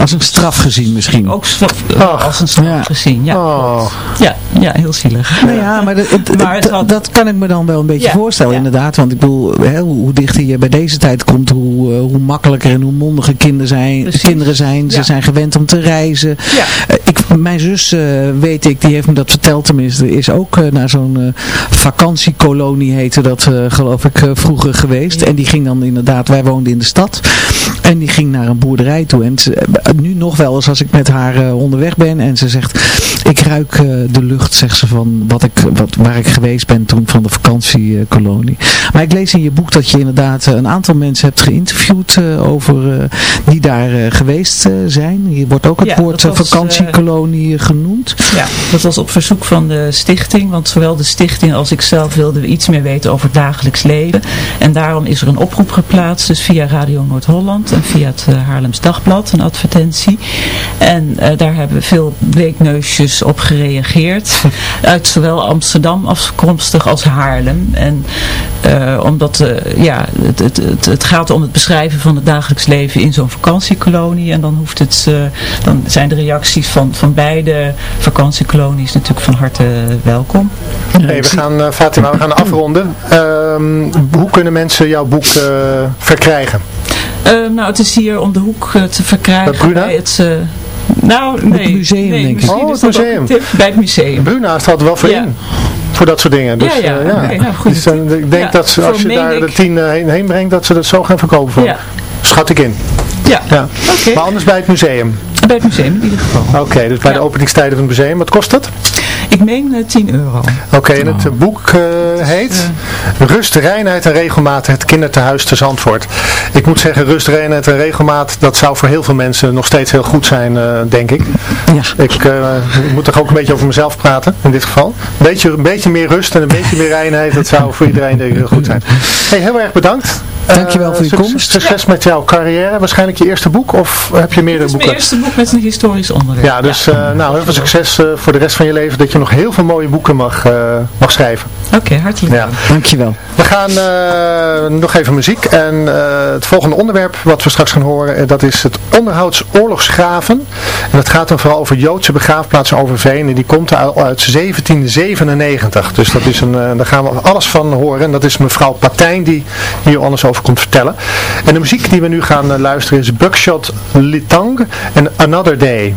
Als een straf gezien misschien. Ook straf, uh, als een straf ja. gezien, ja. Oh. ja. Ja, heel zielig. Nou ja, maar, dat, maar had... dat kan ik me dan wel een beetje ja. voorstellen inderdaad. Want ik bedoel, hè, hoe, dichter je bij deze tijd komt, hoe, uh, hoe makkelijker en hoe mondiger kinderen zijn. Kinderen zijn. Ze zijn gewend om te reizen. ik, mijn zus, weet ik, die heeft me dat verteld tenminste, is ook naar zo'n vakantiekolonie heette dat geloof ik vroeger geweest. En die ging dan inderdaad, wij woonden in de stad. En die ging naar een boerderij toe. En ze, nu nog wel eens als ik met haar uh, onderweg ben. En ze zegt, ik ruik uh, de lucht, zegt ze, van wat ik, wat, waar ik geweest ben toen van de vakantiekolonie. Maar ik lees in je boek dat je inderdaad een aantal mensen hebt geïnterviewd over die daar geweest zijn. Hier wordt ook het ja, woord was, vakantiekolonie genoemd. Ja, dat was op verzoek van de stichting. Want zowel de stichting als ik zelf wilden iets meer weten over het dagelijks leven. En daarom is er een oproep geplaatst. Dus via Radio Noord-Holland en via het Haarlems Dagblad, een advertentie. En uh, daar hebben veel bleekneusjes op gereageerd. Uit zowel Amsterdam afkomstig als Haarlem. En uh, omdat uh, ja, het, het, het, het, gaat om het beschrijven van het dagelijks leven in zo'n vakantiekolonie. En dan, hoeft het, dan zijn de reacties van, van beide vakantiekolonies natuurlijk van harte welkom. Hey, we gaan, Fatima, we gaan afronden. hoe kunnen mensen jouw boek verkrijgen? Uh, nou, het is hier om de hoek uh, te verkrijgen. Bruna? Bij het, uh, nou, nee. Het museum, nee, denk ik. Oh, het museum. Bij het museum. Bruna staat er wel voor ja. in. Voor dat soort dingen. Dus, ja, ja. ja. Nou, goed. Dus, ik denk ja, dat ze, als je daar de tien heen, heen, brengt, dat ze dat zo gaan verkopen voor. Ja. Schat ik in. Ja. ja. Okay. Maar anders bij het museum. Bij het museum in ieder geval. Oké, okay, dus bij de openingstijden van het museum. Wat kost dat? Ik meen uh, 10 euro. Oké, okay, en het uh, boek uh, heet uh... Rust, Reinheid en Regelmaat, het kindertehuis te Zandvoort. Ik moet zeggen, rust, reinheid en regelmaat, dat zou voor heel veel mensen nog steeds heel goed zijn, denk ik. Ja. Ik, ik moet toch ook een beetje over mezelf praten, in dit geval. Een beetje, een beetje meer rust en een beetje meer reinheid, dat zou voor iedereen denk ik heel goed zijn. Hey, heel erg bedankt. Dankjewel voor je succes, komst. Succes met jouw carrière. Waarschijnlijk je eerste boek of heb je meerdere boeken? mijn eerste boek met een historisch onderwerp. Ja, dus ja. Uh, nou, heel veel succes uh, voor de rest van je leven. Dat je nog heel veel mooie boeken mag, uh, mag schrijven. Oké, okay, hartelijk dank. Ja. Dankjewel. We gaan nog even muziek. En het volgende onderwerp wat we straks gaan horen, dat is het onderhoudsoorlogsgraven. En dat gaat dan vooral over Joodse begraafplaatsen over Veen. En die komt al uit 1797. Dus dat is een, daar gaan we alles van horen. En dat is mevrouw Patijn die hier alles over over komt vertellen. En de muziek die we nu gaan luisteren is Buckshot Litang en Another Day.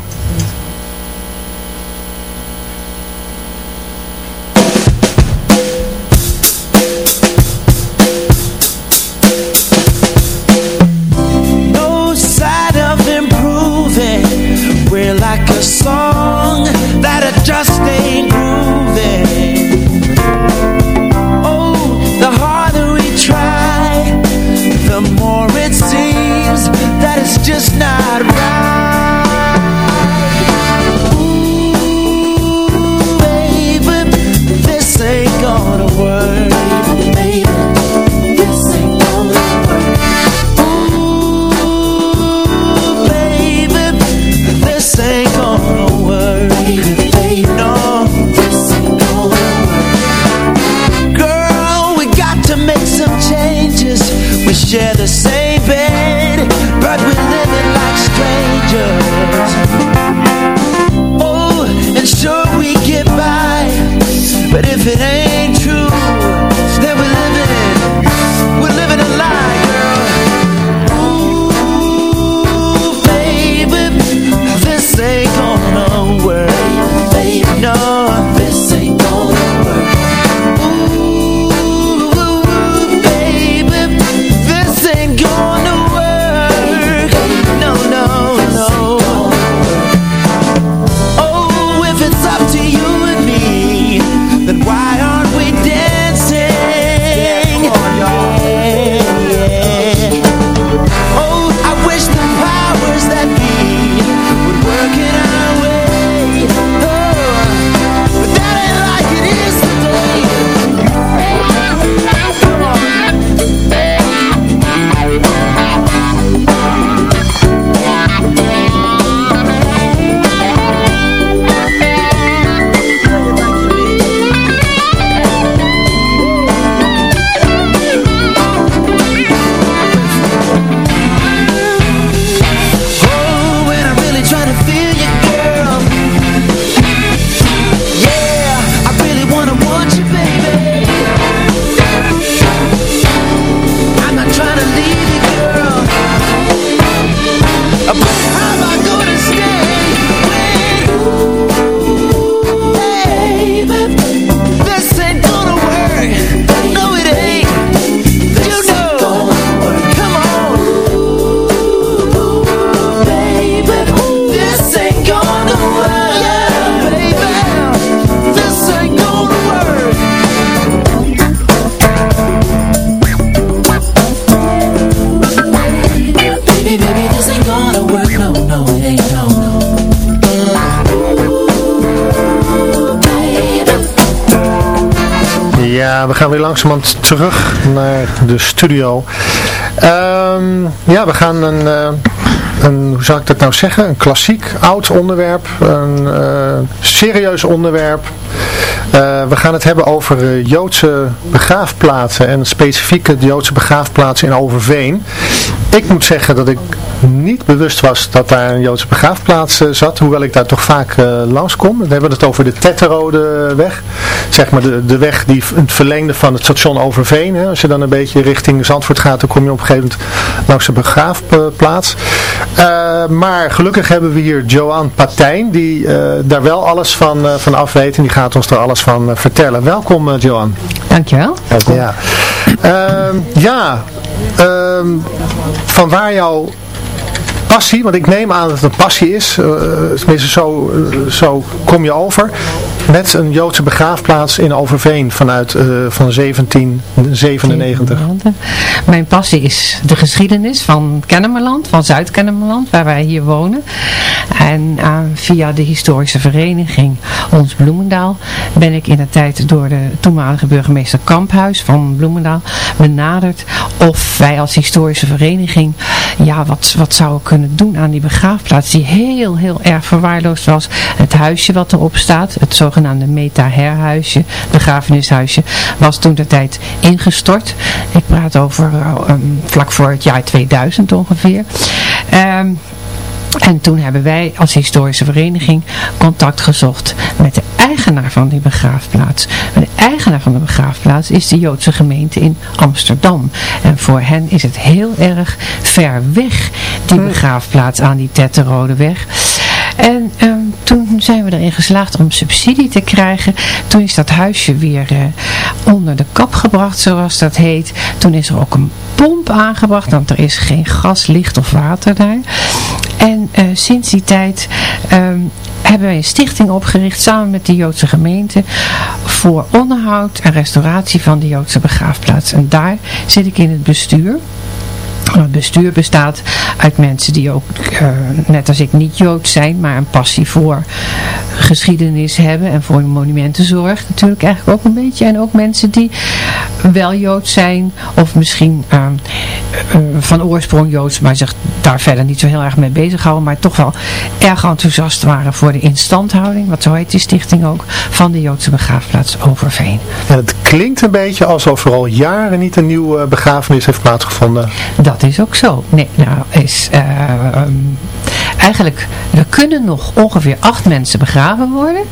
We gaan weer langzamerhand terug naar de studio. Ehm, ja, we gaan een, uh, een, hoe zou ik dat nou zeggen, een klassiek, oud onderwerp, een uh, serieus onderwerp. Uh, we gaan het hebben over Joodse begraafplaatsen en specifiek de Joodse begraafplaatsen in Overveen. Ik moet zeggen dat ik niet bewust was dat daar een Joodse begraafplaats zat, hoewel ik daar toch vaak uh, langskom. Dan hebben we het over de Tetterode weg zeg maar de, de weg die het verlengde van het station Overveen. Hè. Als je dan een beetje richting Zandvoort gaat, dan kom je op een gegeven moment langs de begraafplaats. Uh, maar gelukkig hebben we hier Joanne Patijn, die uh, daar wel alles van, uh, van af weet en die gaat ons er alles van vertellen. Welkom Joanne. Dankjewel. Welkom. Ja, ehm, ja ehm, van waar jouw passie, want ik neem aan dat het een passie is, tenminste zo, zo kom je over, met een Joodse begraafplaats in Overveen vanuit uh, van 1797. Mijn passie is de geschiedenis van Kennemerland, van Zuid-Kennemerland, waar wij hier wonen. En uh, via de historische vereniging Ons Bloemendaal ben ik in de tijd door de toenmalige burgemeester Kamphuis van Bloemendaal benaderd of wij als historische vereniging ja, wat, wat zouden kunnen doen aan die begraafplaats die heel, heel erg verwaarloosd was. Het huisje wat erop staat, het zogenaamde Meta-herhuisje, begrafenishuisje, was toen de tijd ingestort. Ik praat over um, vlak voor het jaar 2000 ongeveer. Um, en toen hebben wij als historische vereniging contact gezocht met de eigenaar van die begraafplaats. De eigenaar van de begraafplaats is de Joodse gemeente in Amsterdam. En voor hen is het heel erg ver weg, die hmm. begraafplaats aan die Tetterode weg. En ehm, toen zijn we erin geslaagd om subsidie te krijgen. Toen is dat huisje weer uh, onder de kap gebracht, zoals dat heet. Toen is er ook een pomp aangebracht, want er is geen gas, licht of water daar. En uh, sinds die tijd um, hebben wij een stichting opgericht samen met de Joodse gemeente voor onderhoud en restauratie van de Joodse begraafplaats. En daar zit ik in het bestuur. Het bestuur bestaat uit mensen die ook, uh, net als ik, niet Jood zijn, maar een passie voor geschiedenis hebben en voor monumentenzorg natuurlijk eigenlijk ook een beetje. En ook mensen die wel Jood zijn of misschien uh, uh, van oorsprong Joods, maar zich daar verder niet zo heel erg mee bezighouden, maar toch wel erg enthousiast waren voor de instandhouding, wat zo heet die stichting ook, van de Joodse begraafplaats Overveen. En het klinkt een beetje alsof er al jaren niet een nieuwe begrafenis heeft plaatsgevonden. Dat is ook zo. Nee, nou is uh, eigenlijk, er kunnen nog ongeveer acht mensen begraven worden.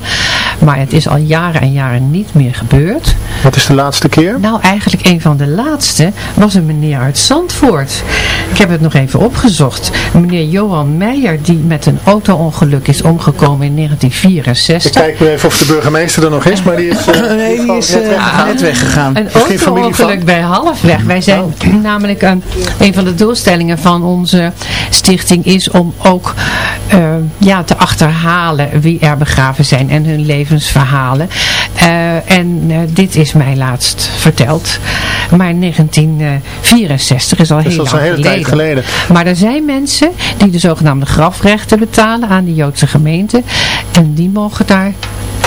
Maar het is al jaren en jaren niet meer gebeurd. Wat is de laatste keer? Nou, eigenlijk een van de laatste was een meneer uit Zandvoort. Ik heb het nog even opgezocht. Meneer Johan Meijer, die met een auto-ongeluk is omgekomen in 1964. Ik kijk nu even of de burgemeester er nog is, maar die is, uh, nee, die is uh, net weggegaan. Een auto-ongeluk bij halfweg. Wij zijn oh. namelijk een, een van de doelstellingen van onze stichting is om ook uh, ja, te achterhalen wie er begraven zijn en hun levensverhalen. Uh, en uh, dit is mij laatst verteld. Maar 1964 is al heel lang hele tijd geleden. Maar er zijn mensen die de zogenaamde grafrechten betalen aan de Joodse gemeente. En die mogen daar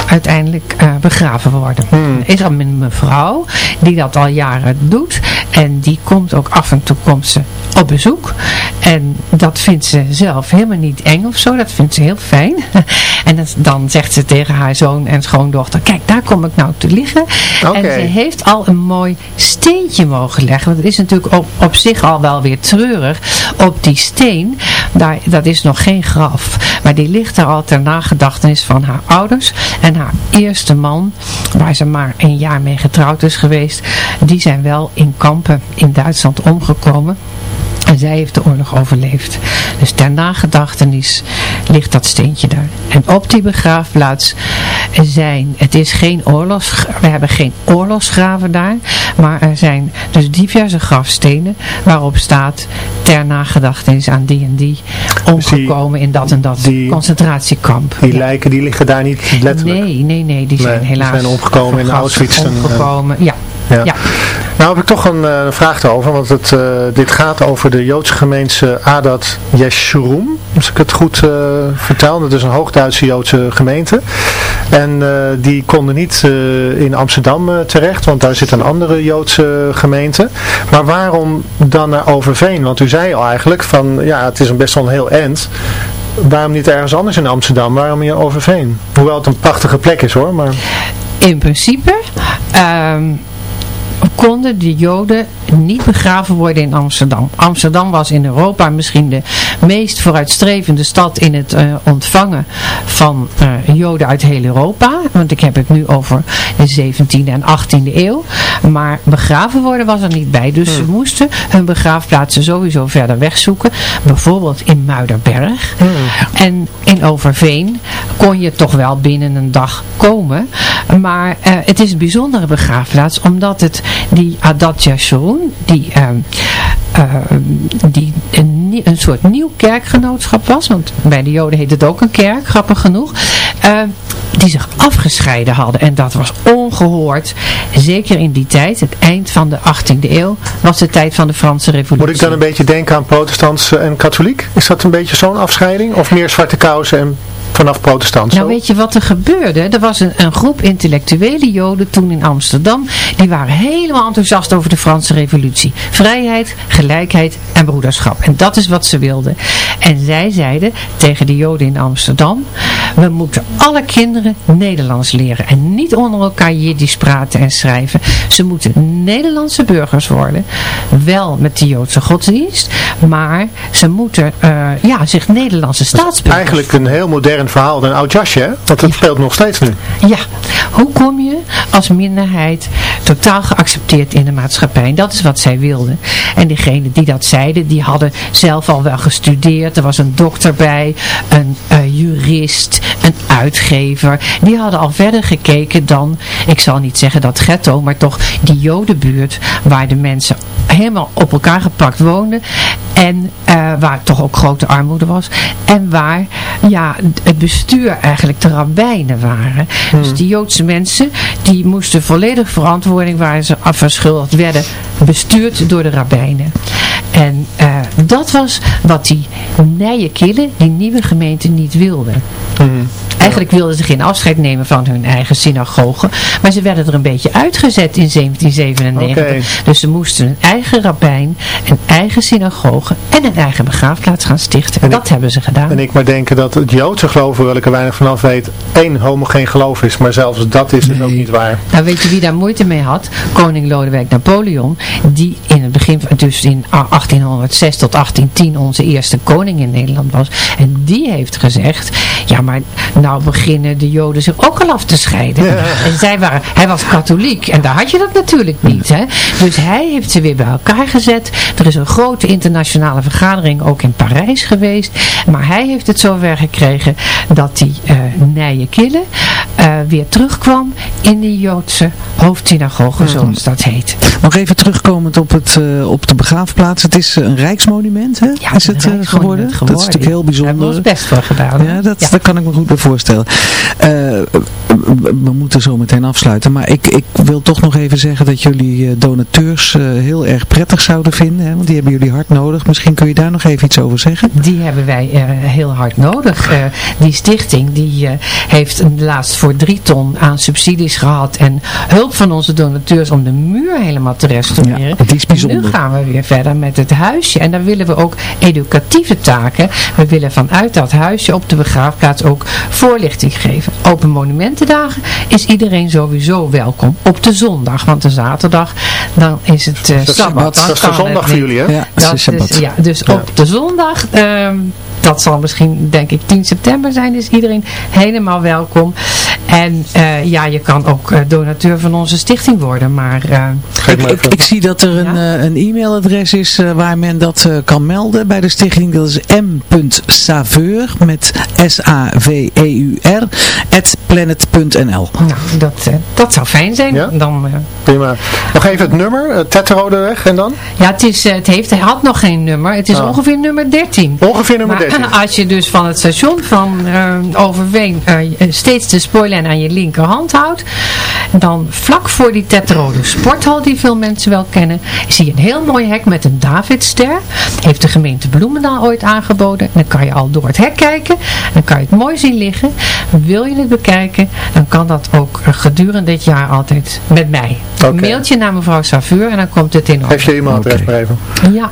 uiteindelijk uh, begraven worden. Hmm. Er is al een mevrouw die dat al jaren doet. En die komt ook af en toe komt ze op bezoek. En dat vindt ze zelf helemaal niet eng of zo. Dat vindt ze heel fijn. en dan zegt ze tegen haar zoon en schoondochter. Kijk, daar kom ik nou te liggen. En ze heeft al een mooi steentje mogen leggen. Want het is natuurlijk op, op zich al wel weer treurig. Op die steen, daar, dat is nog geen graf. Maar die ligt er al ter nagedachtenis van haar ouders. En haar eerste man, waar ze maar een jaar mee getrouwd is geweest. Die zijn wel in kampen in Duitsland omgekomen. En zij heeft de oorlog overleefd. Dus ter nagedachtenis ligt dat steentje daar. En op die begraafplaats zijn, het is geen oorlogs, we hebben geen oorlogsgraven daar, maar er zijn dus diverse grafstenen waarop staat ter nagedachtenis aan die en die omgekomen in dat en dat concentratiekamp. Die lijken die liggen daar niet letterlijk? Nee, nee, nee, die zijn helaas die zijn omgekomen in Auschwitz. Omgekomen, ja. ja. Nou heb ik toch een, uh, vraag erover, want het, uh, dit gaat over de Joodse gemeente Adat Yeshurun, als ik het goed uh, vertel. Dat is een Hoogduitse Joodse gemeente. En die konden niet in Amsterdam terecht, want daar zit een andere Joodse gemeente. Maar waarom dan naar Overveen? Want u zei al eigenlijk van, ja het is een best wel een heel end waarom niet ergens anders in Amsterdam? Waarom hier Overveen? Hoewel het een prachtige plek is hoor. Maar... In principe um, konden de Joden niet begraven worden in Amsterdam. Amsterdam was in Europa misschien de meest vooruitstrevende stad in het uh, ontvangen van uh, Joden uit heel Europa. Want ik heb het nu over de 17e en 18e eeuw. Maar begraven worden was er niet bij. Dus ze hmm. moesten hun begraafplaatsen sowieso verder wegzoeken. Bijvoorbeeld in Muiderberg. Hmm. En in Overveen kon je toch wel binnen een dag komen. Maar uh, het is een bijzondere begraafplaats omdat het die Adat die, uh, uh, die een, soort nieuw kerkgenootschap was, want bij de Joden heet het ook een kerk, grappig genoeg, uh, die zich afgescheiden hadden. En dat was ongehoord, zeker in die tijd, het eind van de 18e eeuw, was de tijd van de Franse revolutie. Moet ik dan een beetje denken aan protestants en katholiek? Is dat een beetje zo'n afscheiding? Of meer zwarte kousen en vanaf protestant. Nou weet je wat er gebeurde? Er was een, een groep intellectuele joden toen in Amsterdam. Die waren helemaal enthousiast over de Franse revolutie. Vrijheid, gelijkheid en broederschap. En dat is wat ze wilden. En zij zeiden tegen de joden in Amsterdam. We moeten alle kinderen Nederlands leren. En niet onder elkaar Jiddisch praten en schrijven. Ze moeten Nederlandse burgers worden. Wel met de Joodse godsdienst. Maar ze moeten uh, ja, zich Nederlandse staatsburgers Eigenlijk een heel modern verhaal, een oud jasje, hè? Want het speelt nog steeds nu. Ja, hoe kom je als minderheid totaal geaccepteerd in de maatschappij? Dat is wat zij wilden. En degenen die dat zeiden, die hadden zelf al wel gestudeerd. Er was een dokter bij, een uh, jurist, een uitgever. Die hadden al verder gekeken dan, ik zal niet zeggen dat ghetto, maar toch die jodenbuurt waar de mensen helemaal op elkaar gepakt woonden. En uh, waar toch ook grote armoede was. En waar ja, het bestuur eigenlijk de rabbijnen waren. Hmm. Dus die Joodse mensen, die moesten volledig verantwoording waar ze verschuldigd werden, bestuurd door de rabbijnen. En uh, dat was wat die nije killen, die nieuwe gemeente, niet wilde. Hmm. Eigenlijk wilden ze geen afscheid nemen van hun eigen synagoge. Maar ze werden er een beetje uitgezet in 1797. Dus ze moesten een eigen rabbijn, een eigen synagoge en een eigen begraafplaats gaan stichten. En dat hebben ze gedaan. En ik maar denken dat het Joodse geloof, hoewel ik er weinig vanaf weet, één homogeen geloof is. Maar zelfs dat is dus ook niet waar. Nou weet je wie daar moeite mee had? Koning Lodewijk Napoleon. Die in het begin, dus in 1806 tot 1810 onze eerste koning in Nederland was. En die heeft gezegd, ja maar nou beginnen de Joden zich ook al af te scheiden. En zij waren, hij was katholiek en daar had je dat natuurlijk niet. Hè? Dus hij heeft ze weer bij elkaar gezet. Er is een grote internationale vergadering ook in Parijs geweest. Maar hij heeft het zover gekregen dat die uh, Nije Kille uh, weer terugkwam in de Joodse hoofdsynagoge, zoals dat heet. Nog even terugkomend op, het, uh, op de begraafplaats. Het is een rijksmonument, hè? Ja, is het geworden? geworden? Dat is natuurlijk heel bijzonder. Daar hebben we ons best voor gedaan. Ja, dat, dat kan ik me goed bij voorstellen. we moeten zo meteen afsluiten. Maar ik, ik wil toch nog even zeggen dat jullie donateurs heel erg prettig zouden vinden. Hè? Want die hebben jullie hard nodig. Misschien kun je daar nog even iets over zeggen. Die hebben wij heel hard nodig. die stichting die heeft laatst voor drie ton aan subsidies gehad en hulp van onze donateurs om de muur helemaal te restaureren. Ja, is bijzonder. nu gaan we weer verder met het huisje en willen we ook educatieve taken. We willen vanuit dat huisje op de begraafplaats ook voorlichting geven. Open monumentendagen is iedereen sowieso welkom op de zondag, want de zaterdag dan is het uh, sabbat. Dat is de zondag voor jullie hè? Ja, dat is, ja dus op de zondag... Um, dat zal misschien, denk ik, 10 september zijn, is iedereen helemaal welkom. En uh, ja, je kan ook uh, donateur van onze stichting worden, maar... Uh, ik, ik, ik, zie dat er een, een e-mailadres is waar men dat kan melden bij de stichting. Dat is m.saveur met S-A-V-E-U-R at planet.nl Nou, dat, dat zou fijn zijn. Ja? Dan, Prima. Nog even het nummer, Tetterodeweg en dan? Ja, het, is, het, heeft, hij had nog geen nummer. Het is ah. ongeveer nummer 13. Ongeveer nummer 13. als je dus van het station van uh, Overveen uh, steeds de spoorlijn aan je linkerhand houdt, dan vlak voor die Tetrode sporthal die veel mensen wel kennen, zie je een heel mooi hek met een Davidster. Heeft de gemeente Bloemendaal ooit aangeboden. Dan kan je al door het hek kijken. Dan kan je het mooi zien liggen. Wil je het bekijken, dan kan dat ook gedurende dit jaar altijd met mij. Okay. Mailtje naar mevrouw Saveur en dan komt het in orde. Geef je e-mailadres maar even. Ja,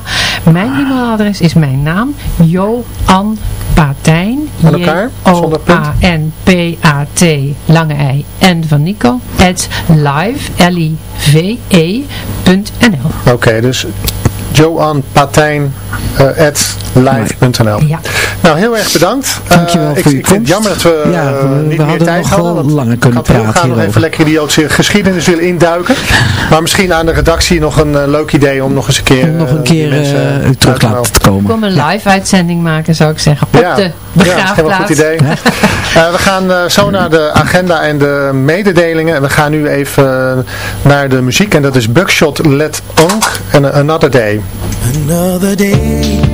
mijn e-mailadres is mijn naam, Jo An Patijn. Met elkaar? O-A-N-P-A-T, lange ei, en van Nico, at live, L-I-V-E.nl. Oké, dus Joan Patijn, uh, at live.nl. Ja. Nou, heel erg bedankt. Dankjewel uh, ik, voor ik vind het jammer dat we, ja, we, uh, niet we meer tijd hadden. Want langer kunnen praten. We gaan nog even lekker in die Joodse geschiedenis willen induiken. maar misschien aan de redactie nog een uh, leuk idee om nog eens een keer, om nog een keer u terug laten te komen. Kom een live uitzending maken zou ik zeggen. Op ja. de begraafplaats. Ja, dat is een goed idee. we gaan zo naar de agenda en de mededelingen. En we gaan nu even naar de muziek. En dat is Buckshot Let Onk en Another Day. Another day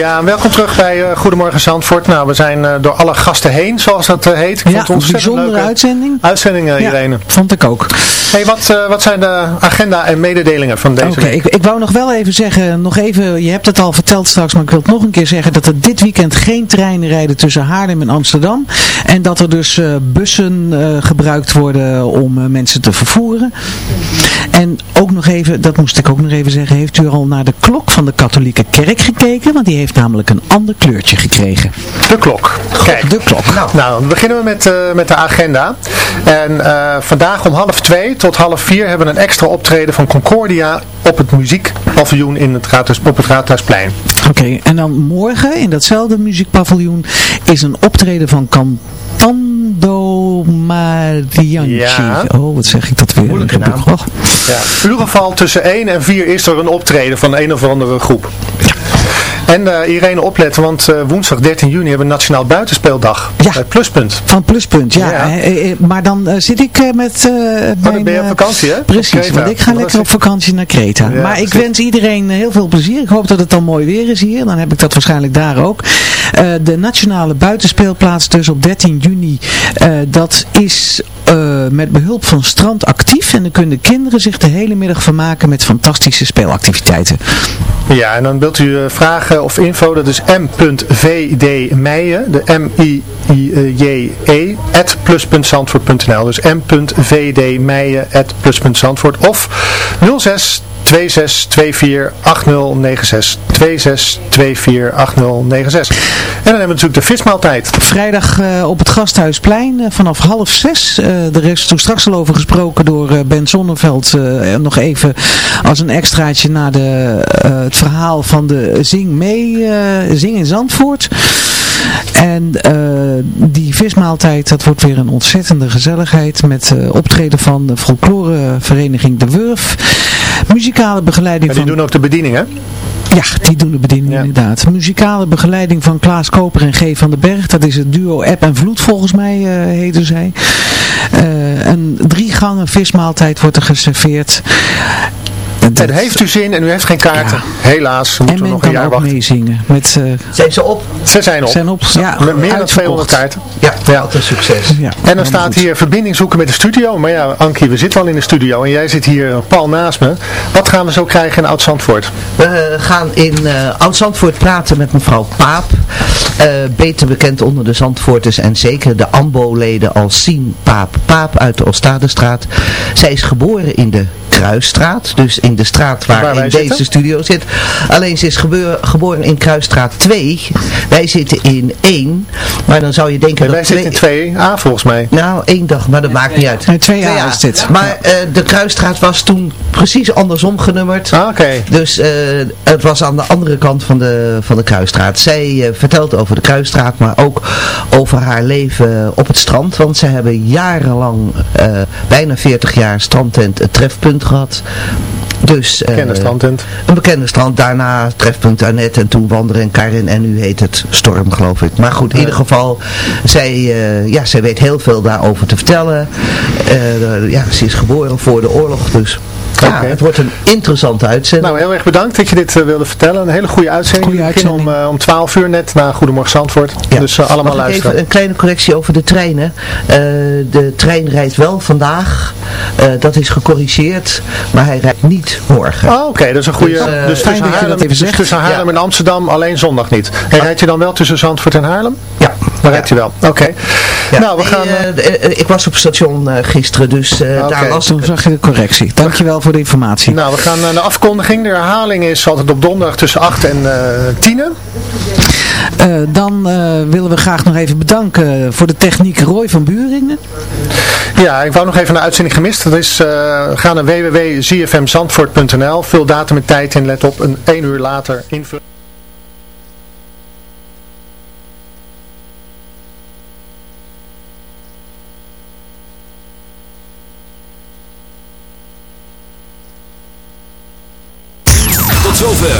Ja, welkom terug bij uh, Goedemorgen Zandvoort. Nou, we zijn uh, door alle gasten heen, zoals dat uh, heet. Ik ja, vond het een bijzondere uitzending. Uitzending, ja, Irene. vond ik ook. Hey, wat, wat zijn de agenda en mededelingen van deze Oké, ik, ik wou nog wel even zeggen, nog even, je hebt het al verteld straks, maar ik wil het nog een keer zeggen, dat er dit weekend geen treinen rijden tussen Haarlem en Amsterdam. En dat er dus bussen gebruikt worden om mensen te vervoeren. En ook nog even, dat moest ik ook nog even zeggen, heeft u al naar de klok van de katholieke kerk gekeken? Want die heeft namelijk een ander kleurtje gekregen. De klok. Kijk. De klok. Nou, nou dan beginnen we met, met de agenda. En vandaag om half twee tot half vier hebben we een extra optreden van Concordia op het muziekpaviljoen in het Raadhuis, op het Raadhuisplein. Oké, en dan morgen in datzelfde muziekpaviljoen is een optreden van Cantando Marianchi. Ja. Oh, wat zeg ik dat weer? Moeilijke naam. Ja. In ieder geval tussen 1 en 4 is er een optreden van een of andere groep. En uh, Irene opletten, want uh, woensdag 13 juni hebben we Nationaal Buitenspeeldag. Ja. Bij Pluspunt. Van Pluspunt, ja. ja. Eh, maar dan zit ik met uh, mijn... ben je op vakantie, hè? Precies, want ik ga lekker op vakantie naar Kreta. maar ik wens iedereen heel veel plezier. Ik hoop dat het dan mooi weer is hier. Dan heb ik dat waarschijnlijk daar ook. de Nationale Buitenspeelplaats dus op 13 juni. dat is met behulp van Strand actief. En dan kunnen kinderen zich de hele middag vermaken met fantastische speelactiviteiten. Ja, en dan wilt u vragen of info, dat is m.vdmeijen, de M-I-J-E, at plus.zandvoort.nl. Dus m.vdmeijen, plus.zandvoort. Of 06 26248096. 26248096. En dan hebben we natuurlijk de vismaaltijd. Vrijdag uh, op het Gasthuisplein uh, vanaf half zes. Uh, er is toen straks al over gesproken door Ben Zonneveld. nog even als een extraatje naar de, het verhaal van de Zing mee, Zing in Zandvoort. En die vismaaltijd, dat wordt weer een ontzettende gezelligheid met optreden van de folklorevereniging De Wurf. Muzikale begeleiding van... die doen ook de bediening, hè? Ja, die doen de bediening inderdaad. Muzikale begeleiding van Klaas Koper en G. van den Berg. Dat is het duo App en Vloed volgens mij, uh, heten zij. Uh, een drie gangen vismaaltijd wordt er geserveerd. En heeft u zin en u heeft geen kaarten. Helaas, we moeten nog een jaar wachten. meezingen. Met, uh, zijn ze op? Ze zijn op. Zijn op. Ja, met meer dan 200 kaarten. Ja, ja. wat een succes. Ja, en dan staat hier verbinding zoeken met de studio. Maar ja, Ankie, we zitten al in de studio en jij zit hier pal naast me. Wat gaan we zo krijgen in Oud-Zandvoort? We gaan in uh, Oud-Zandvoort praten met mevrouw Paap. Uh, beter bekend onder de Zandvoorters en zeker de AMBO-leden als Sien Paap. Paap uit de Oostadestraat. Zij is geboren in de Kruisstraat. Dus in de straat waar, in deze studio zit. Alleen ze is geboren in Kruisstraat 2. Wij zitten in 1. Maar dan zou je denken dat... Wij zitten in 2A volgens mij. Nou, één dag, maar dat maakt niet uit. Nee, 2A, is dit. Maar uh, de Kruisstraat was toen precies andersom genummerd. Ah, oké. Dus uh, het was aan de andere kant van de, van de Kruisstraat. Zij uh, vertelt over de Kruisstraat, maar ook over haar leven op het strand. Want ze hebben jarenlang, bijna 40 jaar strandtent het trefpunt gehad. Dus, bekende strandtent. Een bekende strand. Daarna trefpunt Annette en toen Wanderen en Karin. En nu heet het Storm geloof ik. Maar goed, in ieder geval. Zij, uh, ja, zij weet heel veel daarover te vertellen. Uh, ja, ze is geboren voor de oorlog. Dus ja, het wordt een interessante uitzending. Nou, heel erg bedankt dat je dit uh, wilde vertellen. Een hele goede uitzending. Goede uitzending. Om, uh, om 12 uur net na Goedemorgen Zandvoort. Ja. Dus uh, allemaal luisteren. Even een kleine correctie over de treinen. de trein rijdt wel vandaag. dat is gecorrigeerd. Maar hij rijdt niet niet morgen. Oh, oké, dat is een goede... Dus, uh, dus tussen Haarlem, dus tussen Haarlem en Amsterdam alleen zondag niet. En rijdt je dan wel tussen Zandvoort en Haarlem? Ja. Dan rijdt je wel. Oké. nou, we gaan... ik was op station gisteren, dus daar was... Toen zag je de correctie. Dankjewel voor de informatie. Nou, we gaan naar de afkondiging. De herhaling is altijd op donderdag tussen 8 en 10. dan willen we graag nog even bedanken voor de techniek Roy van Buringen. Ja, ik wou nog even een uitzending gemist. Dat is, uh, ga naar www.zfmzandvoort.nl Vul datum en tijd in, let op, een 1 uur later invullen. Tot zover